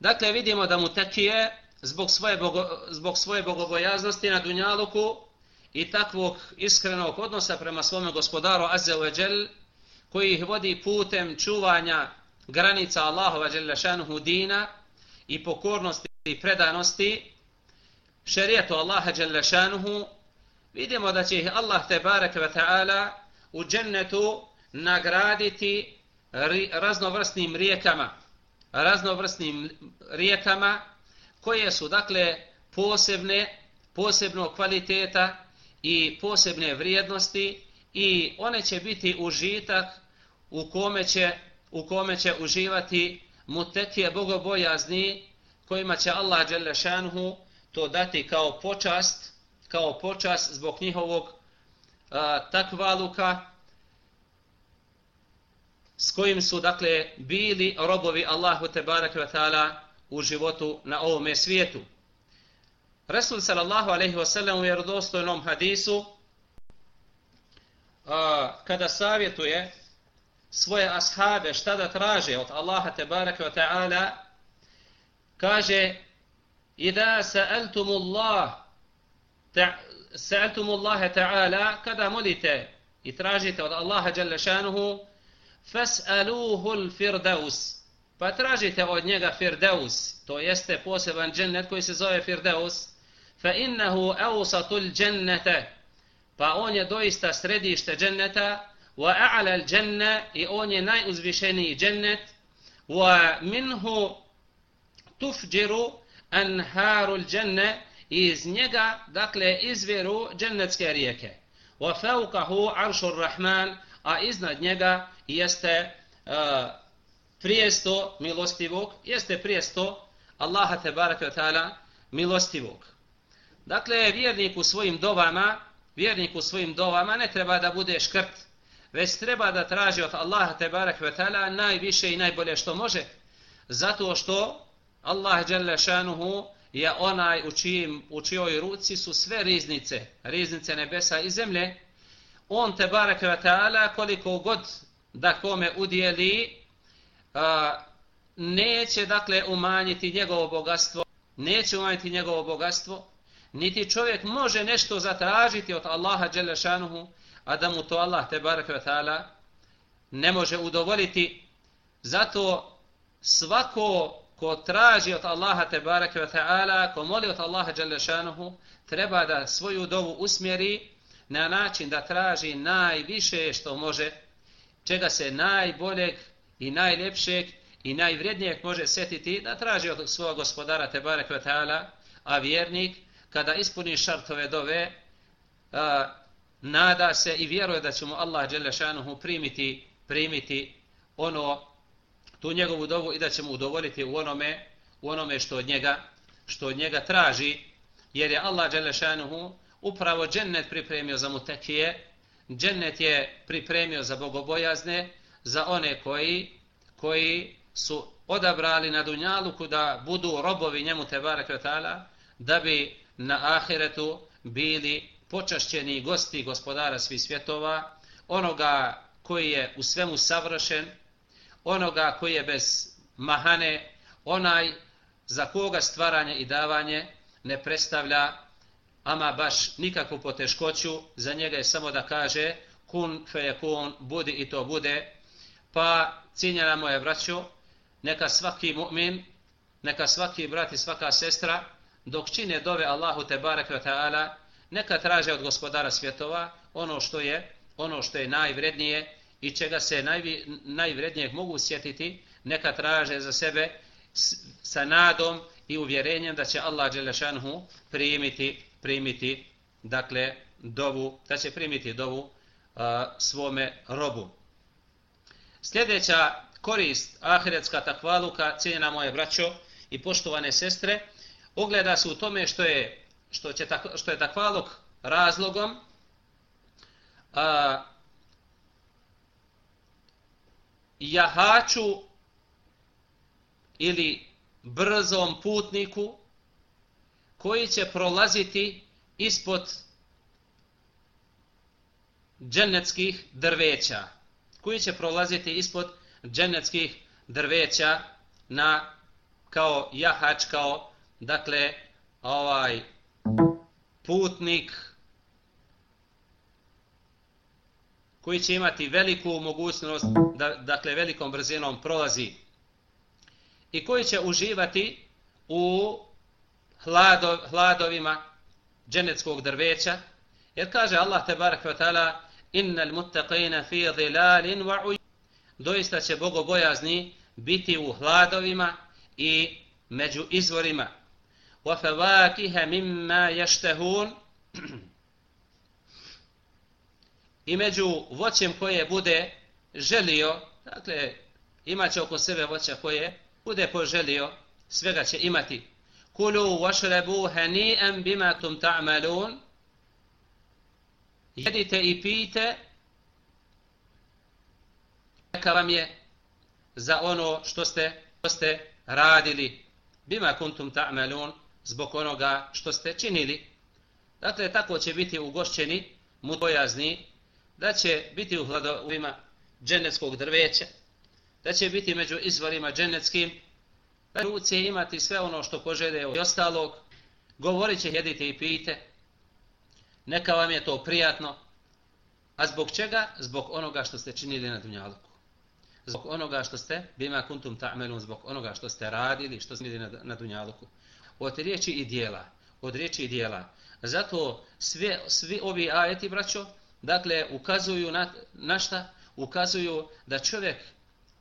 Dakle, vidimo da mu tekije zbog svoje, bogo, zbog svoje bogobojaznosti na Dunjaluku i takvog iskrenog odnosa prema svome gospodaru Azzawajal, koji ih vodi putem čuvanja granica Allahova Đelešanuhu dina i pokornosti i predanosti šerijetu Allaha Đelešanuhu, vidimo da će ih Allah Tebarek ve ta'ala u džennetu nagraditi raznovrsnim rijekama, raznovrsnim rijekama koje su dakle posebne, posebno kvaliteta i posebne vrijednosti i one će biti užitak u kome će, u kome će uživati mutetije bogobojazni kojima će Allah Đelešanuhu to dati kao počast, kao počast zbog njihovog a, takvaluka s kojim su dakle bili robovi Allahu tebareke ve taala u životu na ovom svijetu. Resul sallallahu alejhi ve sellem u vjerodostojnom hadisu a, kada savjetuje svoje ashabe šta da traže od Allaha te bareke ve taala kaže Ida sa'altum Allah sa'altum Allah ta'ala kada molite i tražite od Allaha dželle šanehu fas'aluhu al-firdaus pa tražite od njega firdaus to jeste poseban džennet koji se zove firdaus fa innahu awsatul jannata pa on je doista središte dženneta wa a'la al-janna i on je najuzvišeniji džennet wa minhu tufjiru anharu janna iz njega dakle izviru džennetske rijeke wa fawqahu arshur rahman a iznad njega jeste uh, prijesto milostivog, jeste prijesto Allaha tebareke ve ta'ala milostivog. Dakle, vjernik u svojim dovama, vjernik u svojim dovama ne treba da bude škrt, već treba da traži od Allaha te ve ta'ala najviše i najbolje što može, zato što Allah dželle šanuhu je onaj u, čijim, u čijoj ruci su sve riznice, riznice nebesa i zemlje, on tebarek ve taala koliko god da kome udjeli a, neće dakle umanjiti njegovo bogatstvo neće umanjiti njegovo bogatstvo niti čovjek može nešto zatražiti od Allaha dželle šanuhu a da mu to Allah te barek ve taala ne može udovoljiti zato svako ko traži od Allaha te barek ve taala ko moli od Allaha dželle treba da svoju dovu usmjeri na način da traži najviše što može, čega se najboljeg i najljepšeg i najvrednijeg može setiti, da traži od svog gospodara Tebare Kvetala, a vjernik, kada ispuni šartove dove, a, nada se i vjeruje da će mu Allah Đelešanuhu primiti, primiti ono, tu njegovu dovu i da će mu udovoljiti u onome, u onome što od njega, što od njega traži, jer je Allah Đelešanuhu upravo džennet pripremio za mutekije, džennet je pripremio za bogobojazne, za one koji, koji su odabrali na dunjaluku da budu robovi njemu Tebara Kvetala, da bi na ahiretu bili počašćeni gosti gospodara svih svjetova, onoga koji je u svemu savršen, onoga koji je bez mahane, onaj za koga stvaranje i davanje ne predstavlja ama baš nikakvu poteškoću, za njega je samo da kaže kun fe kun, budi i to bude, pa ciljena moje braćo, neka svaki mu'min neka svaki brat i svaka sestra, dok čine dove Allahu te barek ve ta'ala, neka traže od gospodara svjetova ono što je, ono što je najvrednije i čega se najvi, najvrednijeg mogu sjetiti, neka traže za sebe sa nadom i uvjerenjem da će Allah Đelešanhu primiti, primiti, dakle, dovu, da će primiti dovu a, svome robu. Sljedeća korist ahiretska takvaluka, cijena moje braćo i poštovane sestre, ogleda se u tome što je, što će, što je takvalog razlogom a, jahaču ili brzom putniku koji će prolaziti ispod dženeckih drveća koji će prolaziti ispod dženeckih drveća na kao jahač kao dakle ovaj putnik koji će imati veliku mogućnost da dakle velikom brzinom prolazi i koji će uživati u hlado, hladovima dženeckog drveća. Jer kaže Allah te barek ve taala innal muttaqina fi dhilalin wa doista će bogobojazni biti u hladovima i među izvorima. وَفَوَاكِهَ مِمَّا يَشْتَهُونَ i među voćem koje bude želio dakle imaće oko sebe voća koje bude poželio, svega će imati. Kulu وَشْرَبُوا hani'an بِمَا تُمْ تَعْمَلُونَ Jedite i pijte. Neka vam je za ono što ste, što ste radili. Bima kuntum ta'malun zbog onoga što ste činili. Dakle, tako će biti ugošćeni, mudojazni, da će biti u hladovima dženeckog drveća, da će biti među izvorima dženeckim, da će imati sve ono što požede i ostalog, govorit će jedite i pijte, neka vam je to prijatno, a zbog čega? Zbog onoga što ste činili na dunjaluku. Zbog onoga što ste, bima kuntum ta'melun, zbog onoga što ste radili, što ste činili na, na dunjaluku. Od riječi i dijela, od riječi i dijela. Zato sve, svi ovi ajeti, braćo, dakle, ukazuju na, na šta? Ukazuju da čovjek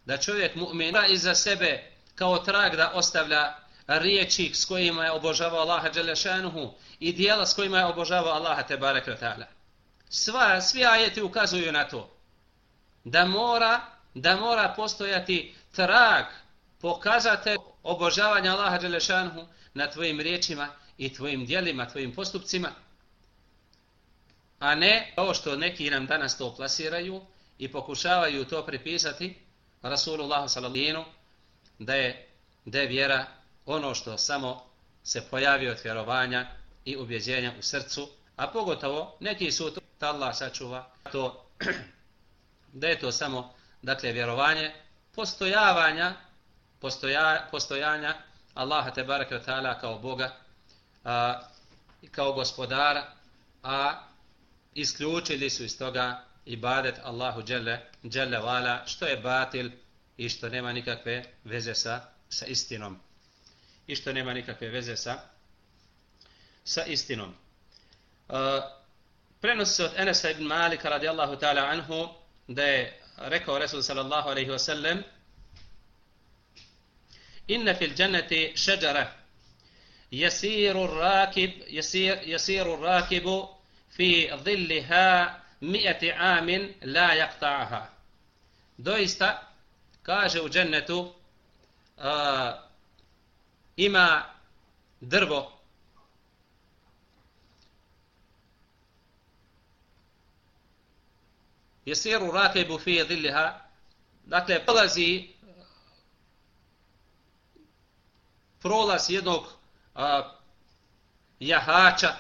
da čovjek mu'min iza sebe kao trag da ostavlja riječi s kojima je obožavao Allaha Đelešanuhu i dijela s kojima je obožavao Allaha Tebarek Ta'ala. Sva, svi ajeti ukazuju na to da mora, da mora postojati trag pokazate obožavanja Allaha Đelešanuhu na tvojim riječima i tvojim dijelima, tvojim postupcima, a ne ovo što neki nam danas to plasiraju i pokušavaju to pripisati, Rasulullah sallallahu da je da je vjera ono što samo se pojavi od vjerovanja i ubjeđenja u srcu, a pogotovo neki su to da Allah sačuva to da je to samo dakle vjerovanje postojavanja postoja, postojanja Allaha te bareke taala kao Boga a, kao gospodara a isključili su iz toga ibadet Allahu dželle dželle vala što je batil i što nema nikakve veze sa sa istinom. I što nema nikakve veze sa sa istinom. A, prenosi se od Enesa ibn Malika radijallahu ta'ala anhu da je rekao Resul sallallahu alaihi wa sallam inna fil jannati šeđara yasiru rakib yasir, yasiru rakibu fi dhilliha mi'ati amin la yaqta'aha. Doista, kaže u džennetu, uh, ima drvo jesiru rakibu fi dhilliha dakle prolazi prolaz jednog a, jahača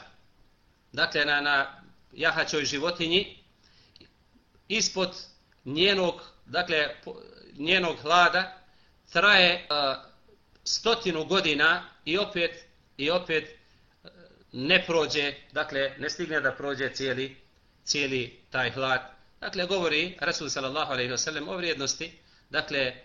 dakle na, na jahačoj životinji ispod njenog dakle njenog hlada traje uh, stotinu godina i opet i opet e, ne prođe dakle ne stigne da prođe cijeli cijeli taj hlad. Dakle govori Rasul sallallahu alejhi ve sellem o vrijednosti dakle e,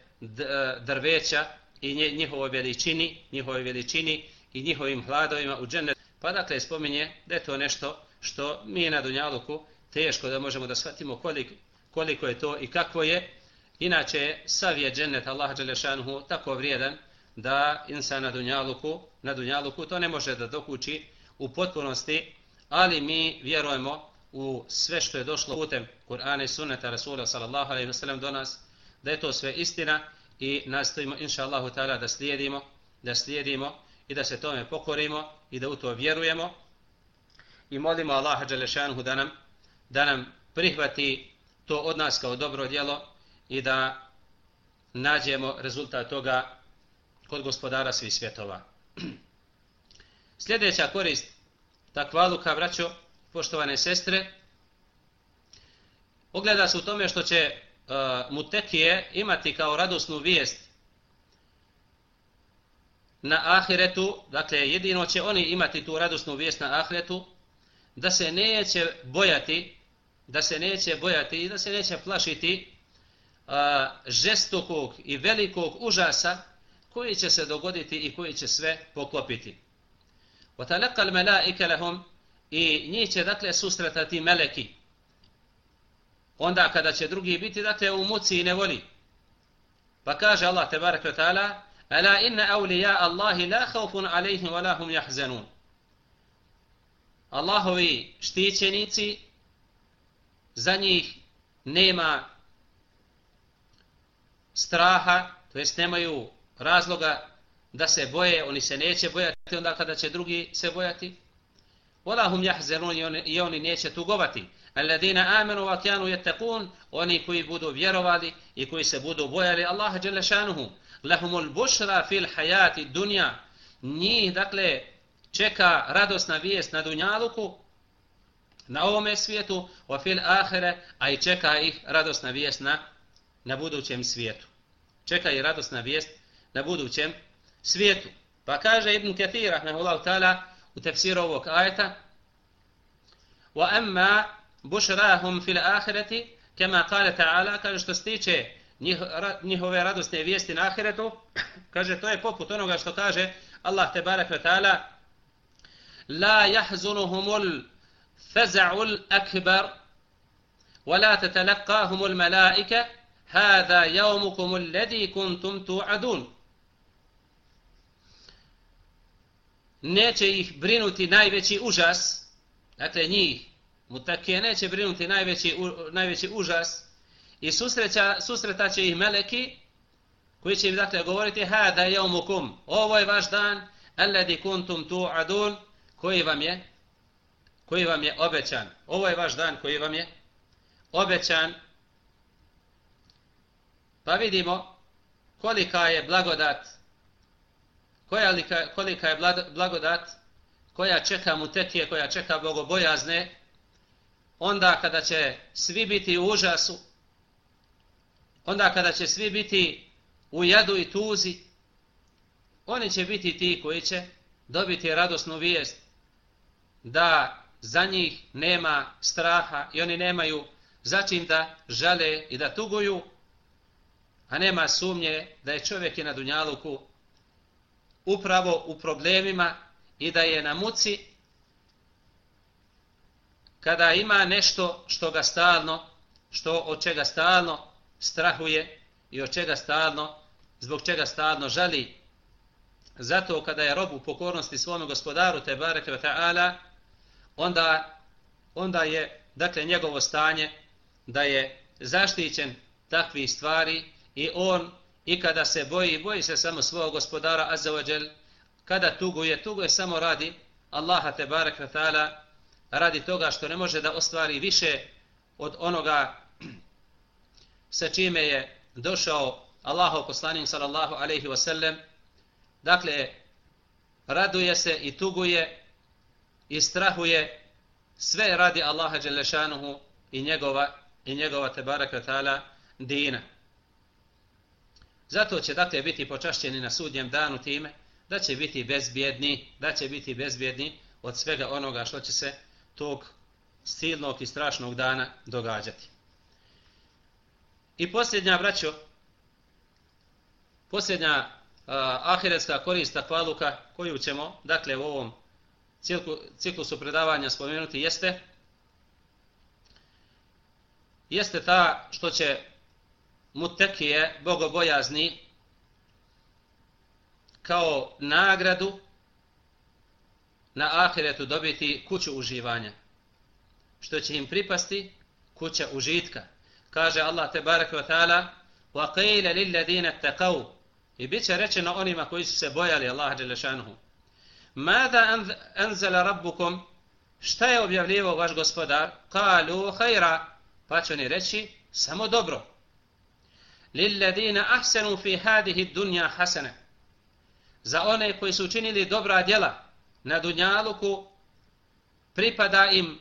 drveća i njihovoj veličini, njihovoj veličini i njihovim hladovima u džennet. Pa dakle spominje da je to nešto što mi na Dunjaluku teško da možemo da shvatimo koliko, koliko je to i kako je. Inače, sav je džennet Allah Đelešanuhu tako vrijedan da insan na Dunjaluku, na Dunjaluku to ne može da dokući u potpunosti, ali mi vjerujemo u sve što je došlo putem Kur'ana i sunneta Rasula sallallahu alejhi ve sellem do nas, da je to sve istina i nastojimo inša Allahu ta'ala da slijedimo, da slijedimo i da se tome pokorimo i da u to vjerujemo i molimo Allaha Đelešanhu da nam, da nam prihvati to od nas kao dobro djelo i da nađemo rezultat toga kod gospodara svih svjetova. Sljedeća korist takvaluka, braćo, poštovane sestre, ogleda se u tome što će mutekije imati kao radosnu vijest na ahiretu, dakle jedino će oni imati tu radosnu vijest na ahiretu, da se neće bojati, da se neće bojati i da se neće plašiti uh, žestokog i velikog užasa koji će se dogoditi i koji će sve poklopiti. وَتَلَقَ الْمَلَائِكَ لَهُمْ I njih će dakle susretati meleki. Onda kada će drugi biti dakle u muci i ne voli. Pa kaže Allah tebarek ve taala: "Ala inna awliya Allahi la khawfun alayhim wa lahum yahzanun." Allahovi štićenici za njih nema straha, to jest nemaju razloga da se boje, oni se neće bojati onda kada će drugi se bojati. Wala hum yahzanun i oni neće tugovati. Alladina amanu wa kanu yattaqun, oni koji budu vjerovali i koji se budu bojali Allaha dželle šanehu, lahumul bushra fil hayati dunya. Njih dakle čeka radosna vijest na dunjaluku na ovom svijetu, wa fil ahire, a i čeka ih radosna vijest na, na budućem svijetu. Čeka ih radosna vijest na budućem svijetu. Pa kaže Ibn Kathir, rahmehullahu ta'ala, u tefsiru ovog ajeta, wa amma bušrahum fil ahireti, kema kale ta'ala, kaže što se tiče njihove radosne vijesti na ahiretu, kaže to je poput onoga što kaže Allah te barak wa ta'ala, la jahzunuhumul faza'ul akbar, ولا تتلقاهم الملائكة هذا يومكم الذي كنتم توعدون neće ih brinuti najveći užas, dakle njih, mutakije, neće brinuti najveći, u, najveći užas i susreća, susretaće ih meleki koji će im dakle govoriti hada je umukum, ovo je vaš dan, alladhi kuntum tu adun, koji vam je, koji vam je obećan. Ovo je vaš dan koji vam je obećan. Pa vidimo kolika je blagodat koja lika, kolika je blagodat koja čeka mu tekije, koja čeka bogobojazne, onda kada će svi biti u užasu, onda kada će svi biti u jadu i tuzi, oni će biti ti koji će dobiti radosnu vijest da za njih nema straha i oni nemaju začin da žale i da tuguju, a nema sumnje da je čovjek i na Dunjaluku upravo u problemima i da je na muci kada ima nešto što ga stalno, što od čega stalno strahuje i od čega stalno, zbog čega stalno žali. Zato kada je rob u pokornosti svome gospodaru te bareke ve taala, onda onda je dakle njegovo stanje da je zaštićen takvih stvari i on i kada se boji, boji se samo svog gospodara Azza wa kada tuguje, tuguje samo radi Allaha te barek ve ta'ala, radi toga što ne može da ostvari više od onoga sa čime je došao Allahov poslanik sallallahu alejhi ve sellem. Dakle, raduje se i tuguje i strahuje sve radi Allaha dželle i njegova i njegova te barek dina. Zato će dakle biti počašćeni na sudnjem danu time da će biti bezbjedni, da će biti bezbjedni od svega onoga što će se tog silnog i strašnog dana događati. I posljednja, braćo, posljednja ahiretska korist takvaluka koju ćemo, dakle, u ovom ciklusu predavanja spomenuti jeste jeste ta što će mutekije, bogobojazni, kao nagradu na ahiretu dobiti kuću uživanja. Što će im pripasti? Kuća užitka. Kaže Allah te baraka wa ta'ala وَقَيْلَ لِلَّذِينَ اتَّقَوْ I bit će rečeno onima koji su se bojali Allaha Allah djelašanuhu. Mada anzala rabbukum? Šta je objavljivo vaš gospodar? Kalu hajra. Pa će oni reći samo dobro. Lilladina ahsanu fi hadihi dunja hasana. Za one koji su učinili dobra djela na dunjaluku pripada im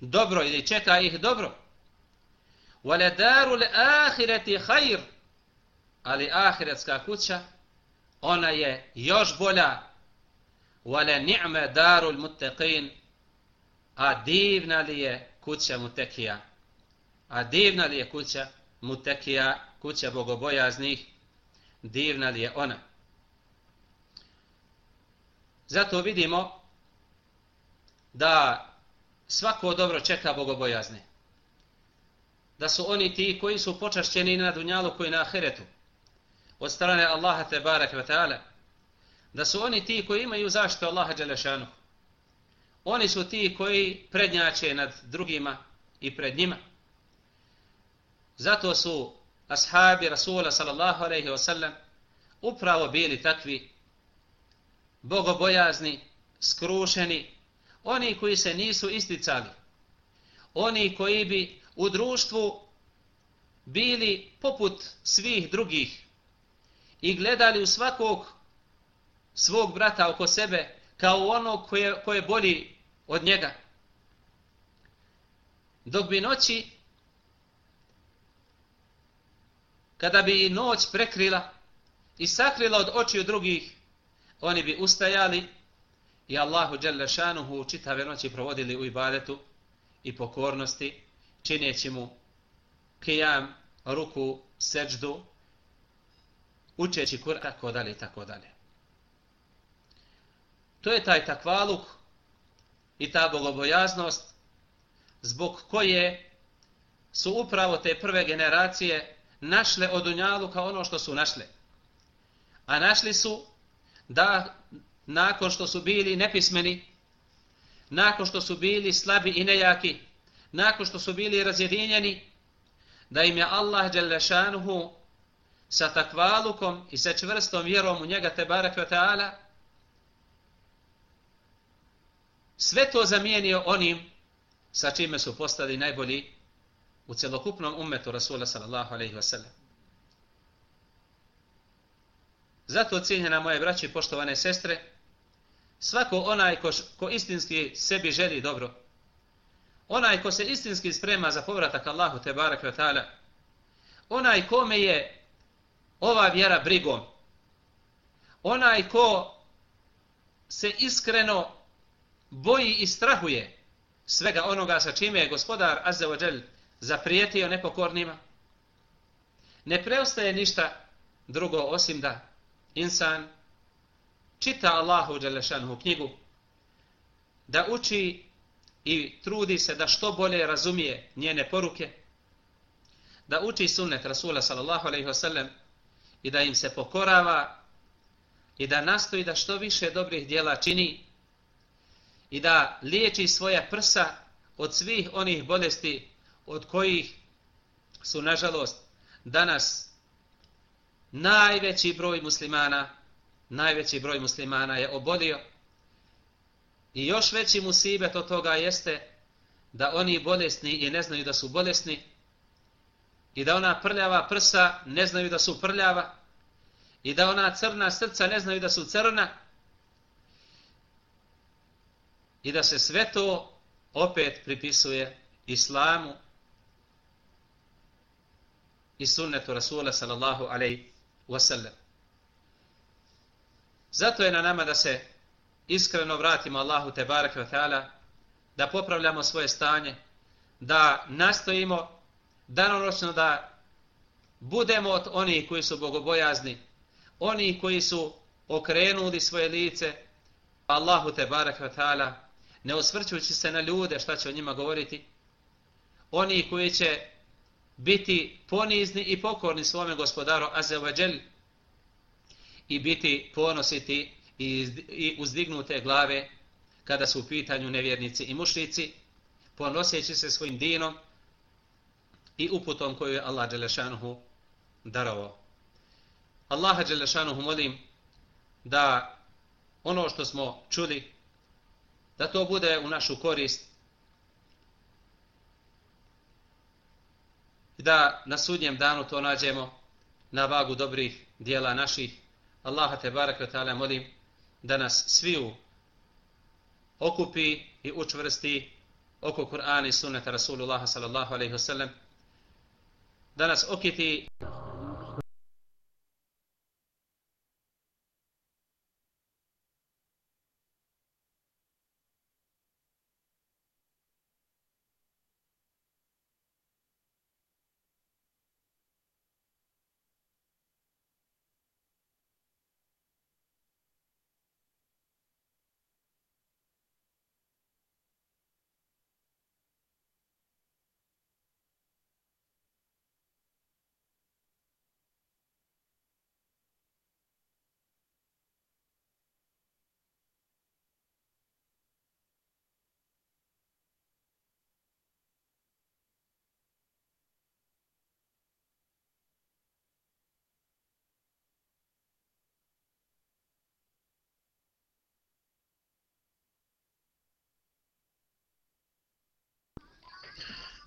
dobro ili čeka ih dobro. Wale daru le ahireti hajr. Ali ahiretska kuća ona je još bolja. Wale ni'me darul muttaqin. A divna li je kuća mutekija? A divna li je kuća mutekija, kuća bogobojaznih? Divna li je ona? Zato vidimo da svako dobro čeka bogobojazne. Da su oni ti koji su počašćeni na dunjalu koji na ahiretu. Od strane Allaha te barek ve ta'ala. Da su oni ti koji imaju zaštitu Allaha Đelešanu. Oni su ti koji prednjače nad drugima i pred njima. Zato su ashabi Rasula sallallahu alaihi wa sallam upravo bili takvi bogobojazni, skrušeni, oni koji se nisu isticali, oni koji bi u društvu bili poput svih drugih i gledali u svakog svog brata oko sebe kao onog koje, koje bolji od njega. Dok bi noći, kada bi i noć prekrila i sakrila od očiju drugih, oni bi ustajali i Allahu dželle šanuhu čitave noći provodili u ibadetu i pokornosti čineći mu kijam, ruku, seđdu učeći kur tako dalje tako dalje. To je taj takvaluk i ta bogobojaznost zbog koje su upravo te prve generacije našle od unjaluka ono što su našle. A našli su da nakon što su bili nepismeni, nakon što su bili slabi i nejaki, nakon što su bili razjedinjeni, da im je Allah Đelešanuhu sa takvalukom i sa čvrstom vjerom u njega te barak wa ta'ala sve to zamijenio onim sa čime su postali najbolji u celokupnom ummetu Rasula sallallahu alaihi wasallam sallam. Zato cijenjena moje braće i poštovane sestre, svako onaj ko, ko istinski sebi želi dobro, onaj ko se istinski sprema za povratak Allahu te barak vatala, ta'ala, onaj kome je ova vjera brigom, onaj ko se iskreno boji i strahuje svega onoga sa čime je gospodar Azza wa Jal zaprijetio nepokornima, ne preostaje ništa drugo osim da insan čita Allahu Đelešanhu knjigu, da uči i trudi se da što bolje razumije njene poruke, da uči sunnet Rasula sallallahu alaihi wasallam i da im se pokorava i da nastoji da što više dobrih dijela čini i da liječi svoja prsa od svih onih bolesti od kojih su nažalost danas najveći broj muslimana, najveći broj muslimana je obolio. I još veći musibet od toga jeste da oni bolesni i ne znaju da su bolesni i da ona prljava prsa ne znaju da su prljava i da ona crna srca ne znaju da su crna i da se sve to opet pripisuje islamu i sunnetu Rasula sallallahu alaihi wasallam. Zato je na nama da se iskreno vratimo Allahu te barek ve taala, da popravljamo svoje stanje, da nastojimo danonoćno da budemo od onih koji su bogobojazni, oni koji su okrenuli svoje lice Allahu te ve ta'ala ne osvrćujući se na ljude šta će o njima govoriti oni koji će biti ponizni i pokorni svome gospodaru Azevađel i biti ponositi i uzdignute glave kada su u pitanju nevjernici i mušnici ponoseći se svojim dinom i uputom koju je Allah Đelešanuhu darovao. Allaha Đelešanuhu molim da ono što smo čuli, da to bude u našu korist, da na sudnjem danu to nađemo na vagu dobrih dijela naših. Allaha te barak ta'ala molim da nas sviju okupi i učvrsti oko Kur'ana i sunneta Rasulullah sallallahu alaihi wasallam da nas okiti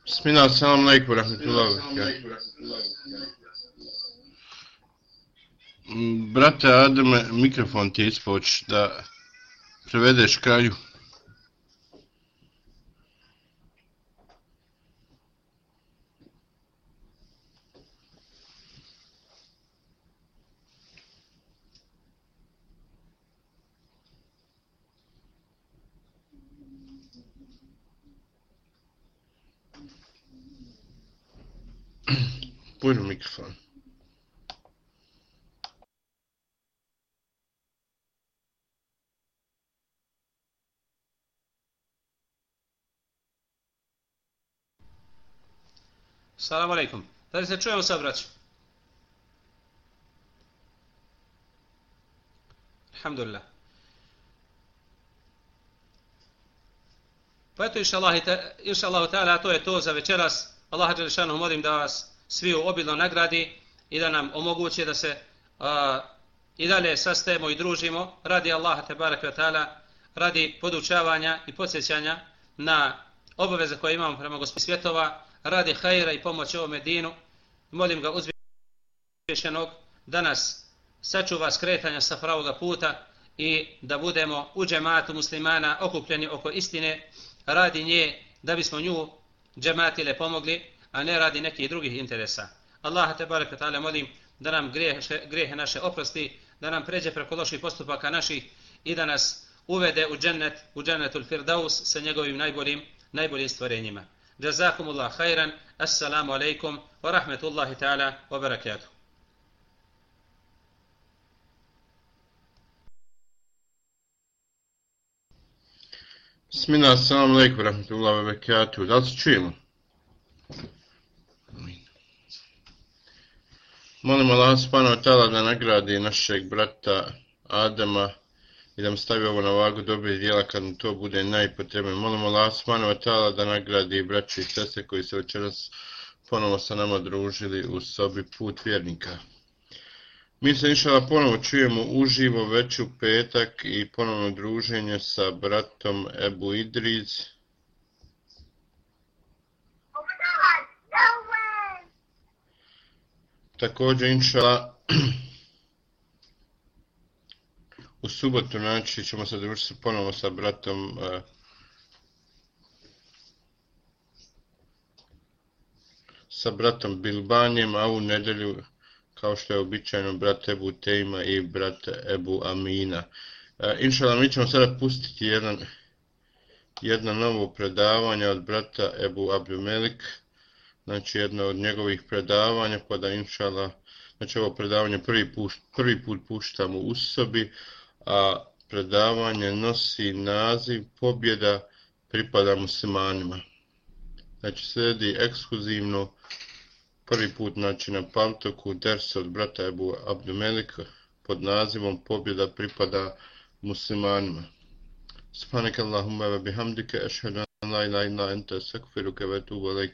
Bismillah, salam alaikum, rahmatullahi Brate Adame, mikrofon ti ispoć da prevedeš kraju. Buyurun mikrofon. Salam alaikum. Da li se čujemo sad, braću? Alhamdulillah. Pa eto, inša Allah, ta'ala, to je to za večeras. Allah Đelešanu molim da vas svi obilno nagradi i da nam omogući da se a, i dalje sastajemo i družimo radi Allaha te barek ta'ala radi podučavanja i podsjećanja na obaveze koje imamo prema gospodinu svjetova radi hajra i pomoći ovom medinu molim ga uzvišenog da nas sačuva skretanja sa pravoga puta i da budemo u džematu muslimana okupljeni oko istine radi nje da bismo nju džematile pomogli a ne radi nekih drugih interesa. Allah te barek ta'ala molim da nam grehe, grehe naše oprosti, da nam pređe preko loših postupaka naših i da nas uvede u džennet, u džennetul firdaus sa njegovim najboljim, najboljim stvorenjima. Jazakumullah khairan, assalamu alaikum, wa rahmetullahi ta'ala, wa barakatuh. Bismillah, assalamu alaikum, rahmetullahi wa barakatuh. Da li se čujemo? Molim Allah subhanahu wa ta'ala da nagradi našeg brata Adama i da mu stavi ovo na vagu dobre dijela kad mu to bude najpotrebnije. Molim Allah subhanahu wa ta'ala da nagradi braće i sestre koji se večeras ponovo sa nama družili u sobi put vjernika. Mi se inšala ponovo čujemo uživo već u petak i ponovno druženje sa bratom Ebu Idriz. Također inšala u subotu znači ćemo se družiti ponovo sa bratom uh, sa bratom Bilbanjem, a u nedelju kao što je običajno brat Ebu Tejma i brat Ebu Amina. E, uh, inšala, mi ćemo sada pustiti jedan, jedno novo predavanje od brata Ebu Abdumelik. Melik znači jedno od njegovih predavanja, pa da inšala Znači ovo predavanje prvi, put, prvi put puštamo u sobi, a predavanje nosi naziv pobjeda pripada muslimanima. Znači sledi ekskluzivno prvi put znači, na Paltoku ders od brata Ebu Abdumelika pod nazivom pobjeda pripada muslimanima. Subhanak Allahumma wa bihamdika ashhadu an la ilaha illa anta astaghfiruka wa atubu ilaik.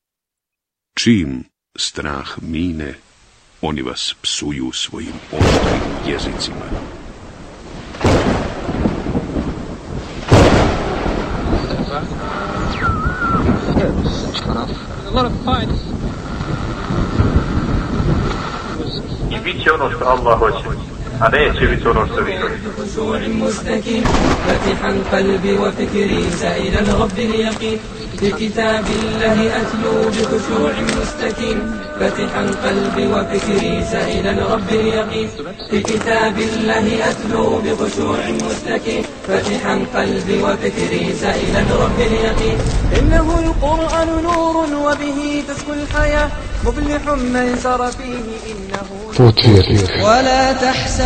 Čim strah mine, oni vas psuju svojim oštrim jezicima. I bit će ono što Allah hoće. Što vi خشوع مستكين فتح القلب وفكري سائل الرب اليقين. بكتاب الله أتلو بخشوع مستكين فتح القلب وفكري سائل الرب اليقين. بكتاب الله أتلو بخشوع مستكين فتح القلب وفكري سائل الرب اليقين. إنه القرآن نور وبه تسكو الحياة. مفلح من سر فيه إنه ولا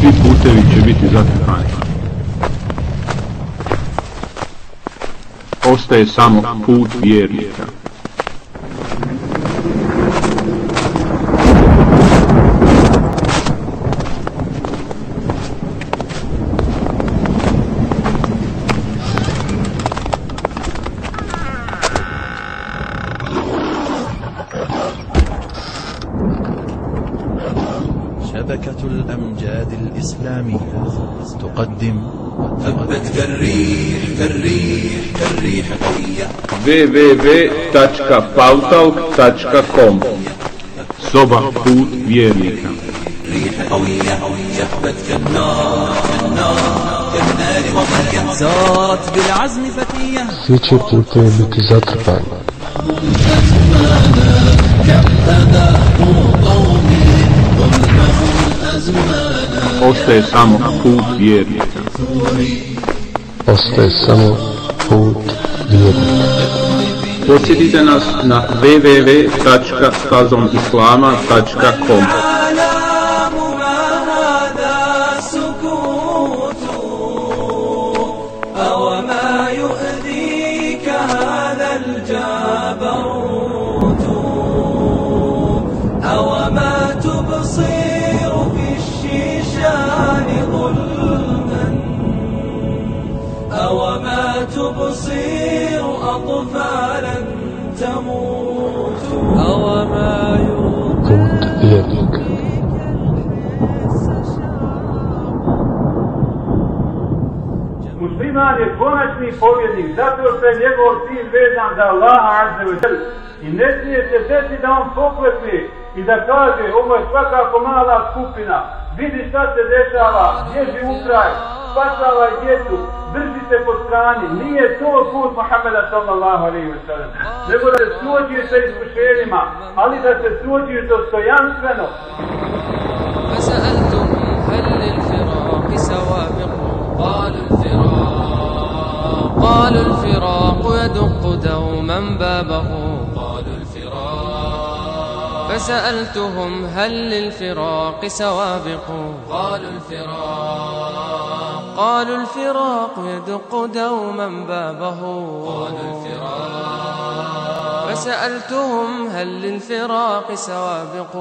Svi putevi će biti zatrpani. Ostaje samo put vjernika. www.pautalk.com Soba put vjernika ريح قوية شهبت كالنار كالنار كالنار وضية سارت بالعزم فتية Svi će putevi biti zatrpani. Ostaje samo put vjernika Ostaje samo put vjernika. Посетите нас на www.stazomislama.com je konačni pobjednik, zato što je njegov cilj vezan za Allaha azze wa. I ne smije se desiti da on poklepne i da kaže, ovo je svakako mala skupina, vidi šta se dešava, bježi u kraj, spasavaj djecu, drži se po strani, nije to put Muhammeda sallallahu alaihi wa sallam. Nego da se suođuje sa iskušenjima, ali da se suođuje dostojanstveno, الفراق يدق دوما بابه. قالوا الفراق. فسألتهم هل للفراق سوابق. قالوا الفراق. قالوا الفراق يدق دوما بابه. قالوا الفراق. فسألتهم هل للفراق سوابق.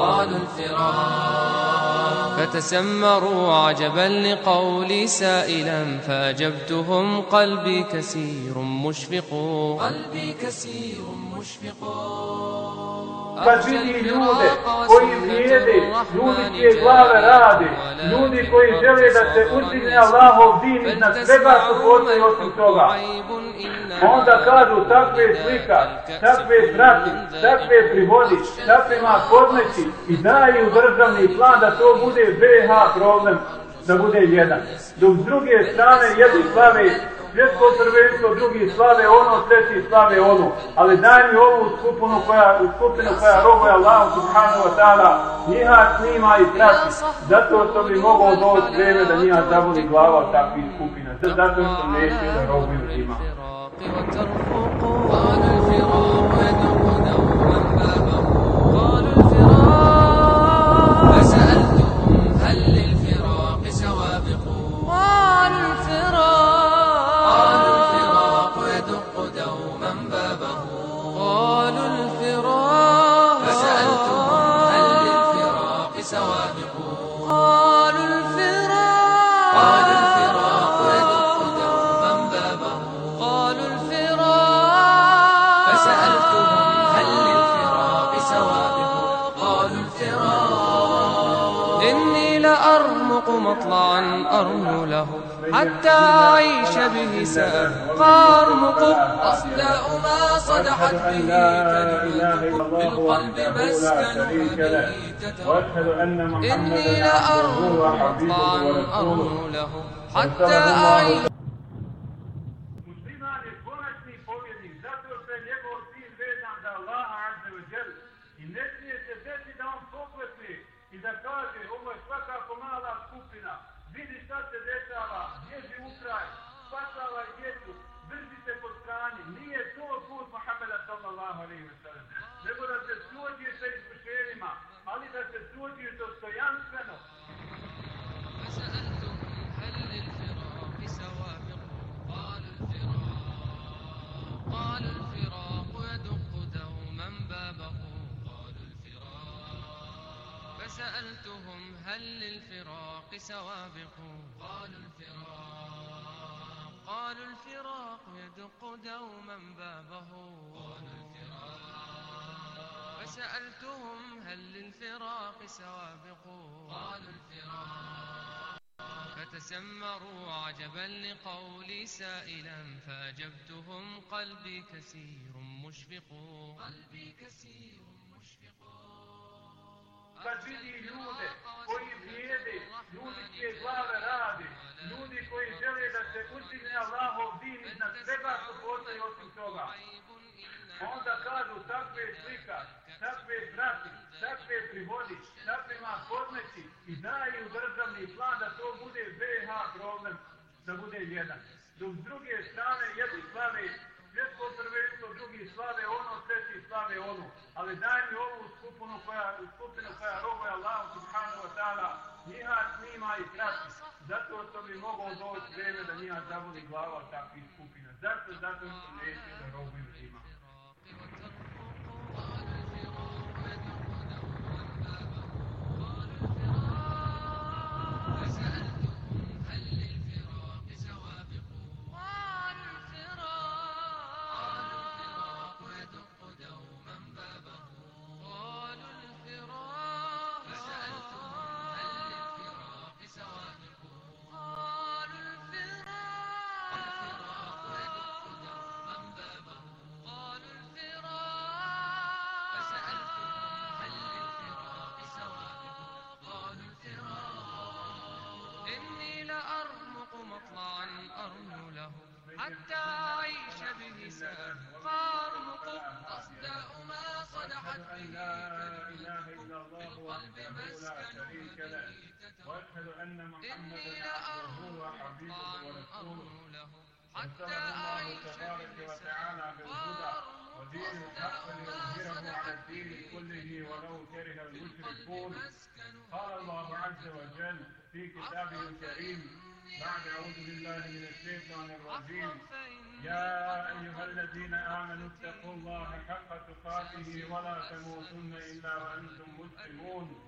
قالوا الفراق. فتسمروا عجبا لقولي سائلا فأجبتهم قلبي كثير مشفق. قلبي كثير مشفق kad vidi ljude koji vrijede, ljudi čije glave rade, ljudi koji žele da se uzdigne Allahov din iznad svega što postoji osim toga. Onda kažu takve slika, takve prati, takve privodi, takvima podmeći i daju državni plan da to bude BH problem, da bude jedan. Dok s druge strane jedni slave svjetsko prvenstvo, drugi slave ono, treći slave ono. Ali daj mi ovu skupinu koja, skupinu koja robuje Allah subhanahu wa ta'ala, njiha snima i prati. Zato što bi mogao doći vreme da njiha zaboli glava od takvih skupina. Zato što neće da robuju njima. قالوا الفراق يدق مطلعا أرمله حتى أعيش به سأبقى أرمقه أصداء ما صدحت به كلمة في القلب مسكن به تتركه إني لأرمه مطلعا أرمله حتى أعيش فسألتهم هل للفراق سوابق قالوا الفراق قالوا الفراق يدق دوما بابه قالوا الفراق فسألتهم هل للفراق سوابق قالوا الفراق فتسمروا عجبا لقولي سائلا فأجبتهم قلبي كثير مشفق قلبي كثير kad vidi ljude koji vrijede, ljudi čije glave radi, ljudi koji žele da se učine Allahov din iznad svega što postoji osim toga. Onda kažu takve slika, takve brati, takve privodi, takvima podmeći i daju državni plan da to bude BH problem, da bude jedan. Dok s druge strane jedni slave svjetsko prvenstvo, drugi slave ono, treći slave ono. Ali daj mi ovu skupinu koja, skupinu koja robuje Allah subhanahu wa ta'ala, njiha snima i prati. Zato što bi mogao doći vreme da njiha zavoli glava takvih skupina. Zato, zato što neće da robuju أن محمدا عبده وحبيبه ورسوله. حتى أعيش تبارك وتعالى بالهدى ودين الحق ليظهره على الدين كله ولو كره المشركون قال الله عز وجل في كتابه الكريم بعد أعوذ بالله من الشيطان الرجيم. يا أيها الذين آمنوا اتقوا الله حق تقاته ولا تموتن إلا وأنتم مسلمون.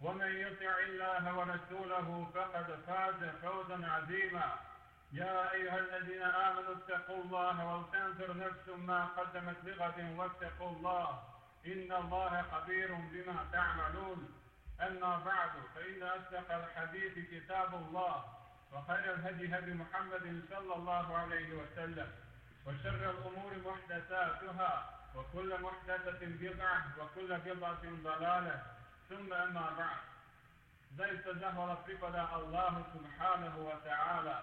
ومن يطع الله ورسوله فقد فاز فوزا عظيما. يا أيها الذين آمنوا اتقوا الله ولتنظر نفس ما قدمت لغد واتقوا الله. إن الله خبير بما تعملون. أما بعد فإن أصدق الحديث كتاب الله وخير الهدي هدي محمد صلى الله عليه وسلم. وشر الأمور محدثاتها وكل محدثة بضعة وكل بضعة ضلالة. ثم أما بعد zaista zahvala pripada Allahu subhanahu wa ta'ala.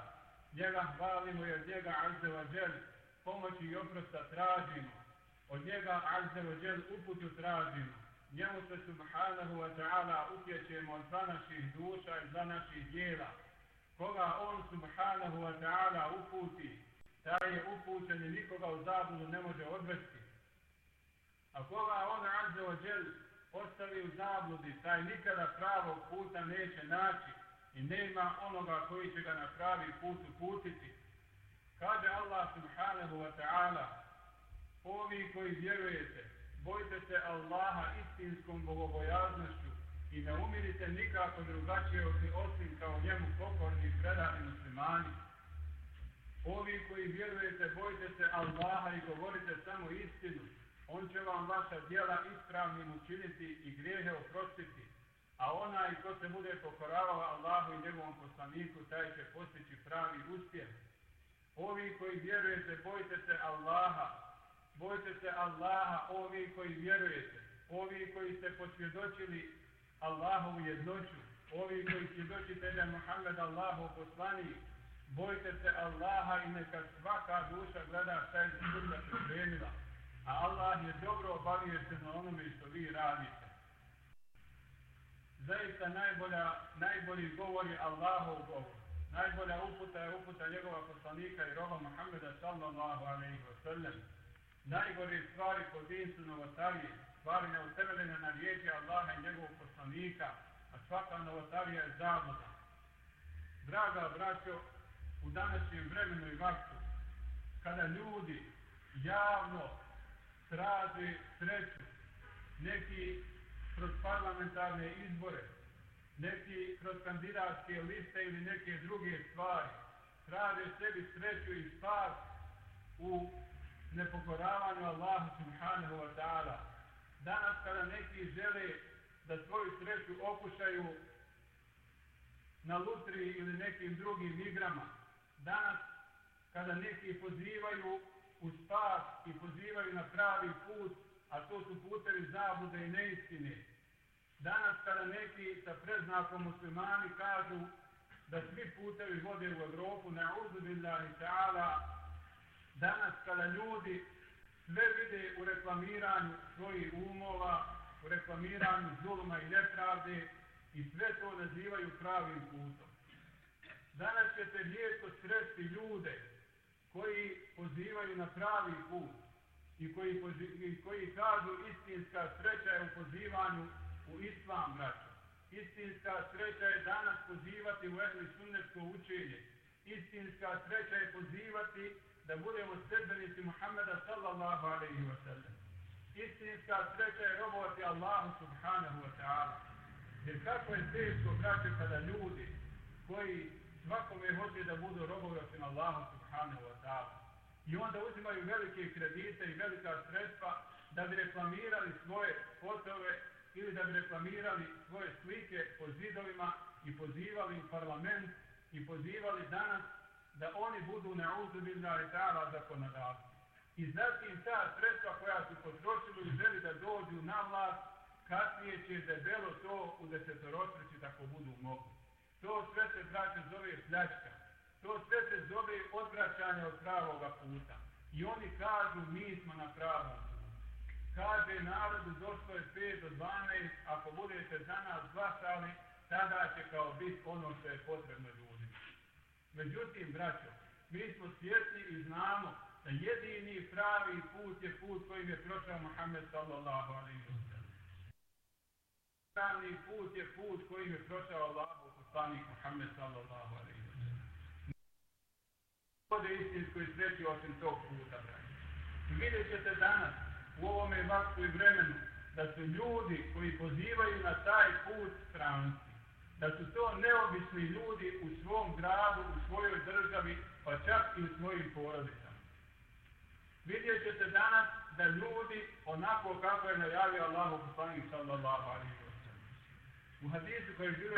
Njega hvalimo i od njega azze wa džel pomoći i oprosta tražimo. Od njega azze wa džel uputu tražimo. Njemu se subhanahu wa ta'ala utječemo za naših duša i za naših dijela koga on subhanahu wa ta'ala uputi, taj je upućen i nikoga u zabludu ne može odvesti. A koga on azze o džel ostavi u zabludi, taj nikada pravog puta neće naći i nema onoga koji će ga na pravi put uputiti. Kaže Allah subhanahu wa ta'ala, ovi koji vjerujete, bojte se Allaha istinskom bogobojaznošću i ne umirite nikako drugačije osim kao njemu pokorni predani muslimani. Ovi koji vjerujete, bojte se Allaha i govorite samo istinu. On će vam vaša djela ispravnim učiniti i grijehe oprostiti. A onaj ko se bude pokoravao Allahu i njegovom poslaniku, taj će postići pravi uspjeh. Ovi koji vjerujete, bojte se Allaha. Bojite se Allaha, ovi koji vjerujete. Ovi koji ste posvjedočili Allahovu jednoću, ovi koji svjedočite da tebe Muhammed Allahov poslanik. bojte se Allaha i neka svaka duša gleda šta je sudna pripremila. A Allah je dobro obavio se na onome što vi radite. Zaista najbolja, najbolji govor je Allahov govor. Najbolja uputa je uputa njegova poslanika i roba Muhammeda sallallahu alaihi wa sallam. Najgore stvari po dinsu novotarije, stvari neutemeljene na riječi Allaha i njegovog poslanika, a svaka novotarija je zabluda. Draga braćo, u današnjem vremenu i vaktu, kada ljudi javno traže sreću, neki kroz parlamentarne izbore, neki kroz kandidatske liste ili neke druge stvari, traže sebi sreću i spas u nepokoravanju Allahu subhanahu wa ta'ala. Danas kada neki žele da svoju sreću okušaju na lutri ili nekim drugim igrama, danas kada neki pozivaju u spas i pozivaju na pravi put, a to su putevi zabude i neistine. Danas kada neki sa preznakom muslimani kažu da svi putevi vode u Evropu, na uzubillahi ta'ala, danas kada ljudi sve vide u reklamiranju svojih umova, u reklamiranju zuluma i nepravde i sve to nazivaju pravim putom. Danas ćete lijeto sresti ljude koji pozivaju na pravi put i koji, i koji kažu istinska sreća je u pozivanju u islam, braćo. Istinska sreća je danas pozivati u ehli sunnetsko učenje. Istinska sreća je pozivati da budemo sredbenici Muhammeda sallallahu alaihi wa sallam. Istinska sreća je robovati Allahu subhanahu wa ta'ala. Jer kako je teško, braće, kada ljudi koji svakome hoće da budu robovi osim Allahu subhanahu wa ta'ala. I onda uzimaju velike kredite i velika sredstva da bi reklamirali svoje fotove ili da bi reklamirali svoje slike po zidovima i pozivali u parlament i pozivali danas da oni budu neuzubilna i ta'ala zakonodavci. I zatim ta sredstva koja su potrošili i želi da dođu na vlast, kasnije će debelo to u desetorostrići tako budu mogli. To sve se braće zove pljačka. To sve se zove odvraćanje od pravoga puta. I oni kažu mi smo na pravom putu. Kaže narodu došlo je 5 do 12, ako budete za nas glasali, tada će kao biti ono što je potrebno ljudima. Međutim, braćo, mi smo svjesni i znamo da jedini pravi put je put kojim je prošao Muhammed sallallahu alaihi wa sallam. Pravni put je put kojim je prošao Allahu poslanik Muhammed sallallahu alaihi wa sallam. Ode istinskoj sreći osim tog puta, braćo. Vidjet ćete danas u ovome vaktu i vremenu da su ljudi koji pozivaju na taj put stranci da su to neobični ljudi u svom gradu, u svojoj državi, pa čak i u svojim porodicama. Vidjet ćete danas da ljudi, onako kako je najavio Allahu poslanik sallallahu alaihi wa sallam, u hadisu koji je bilo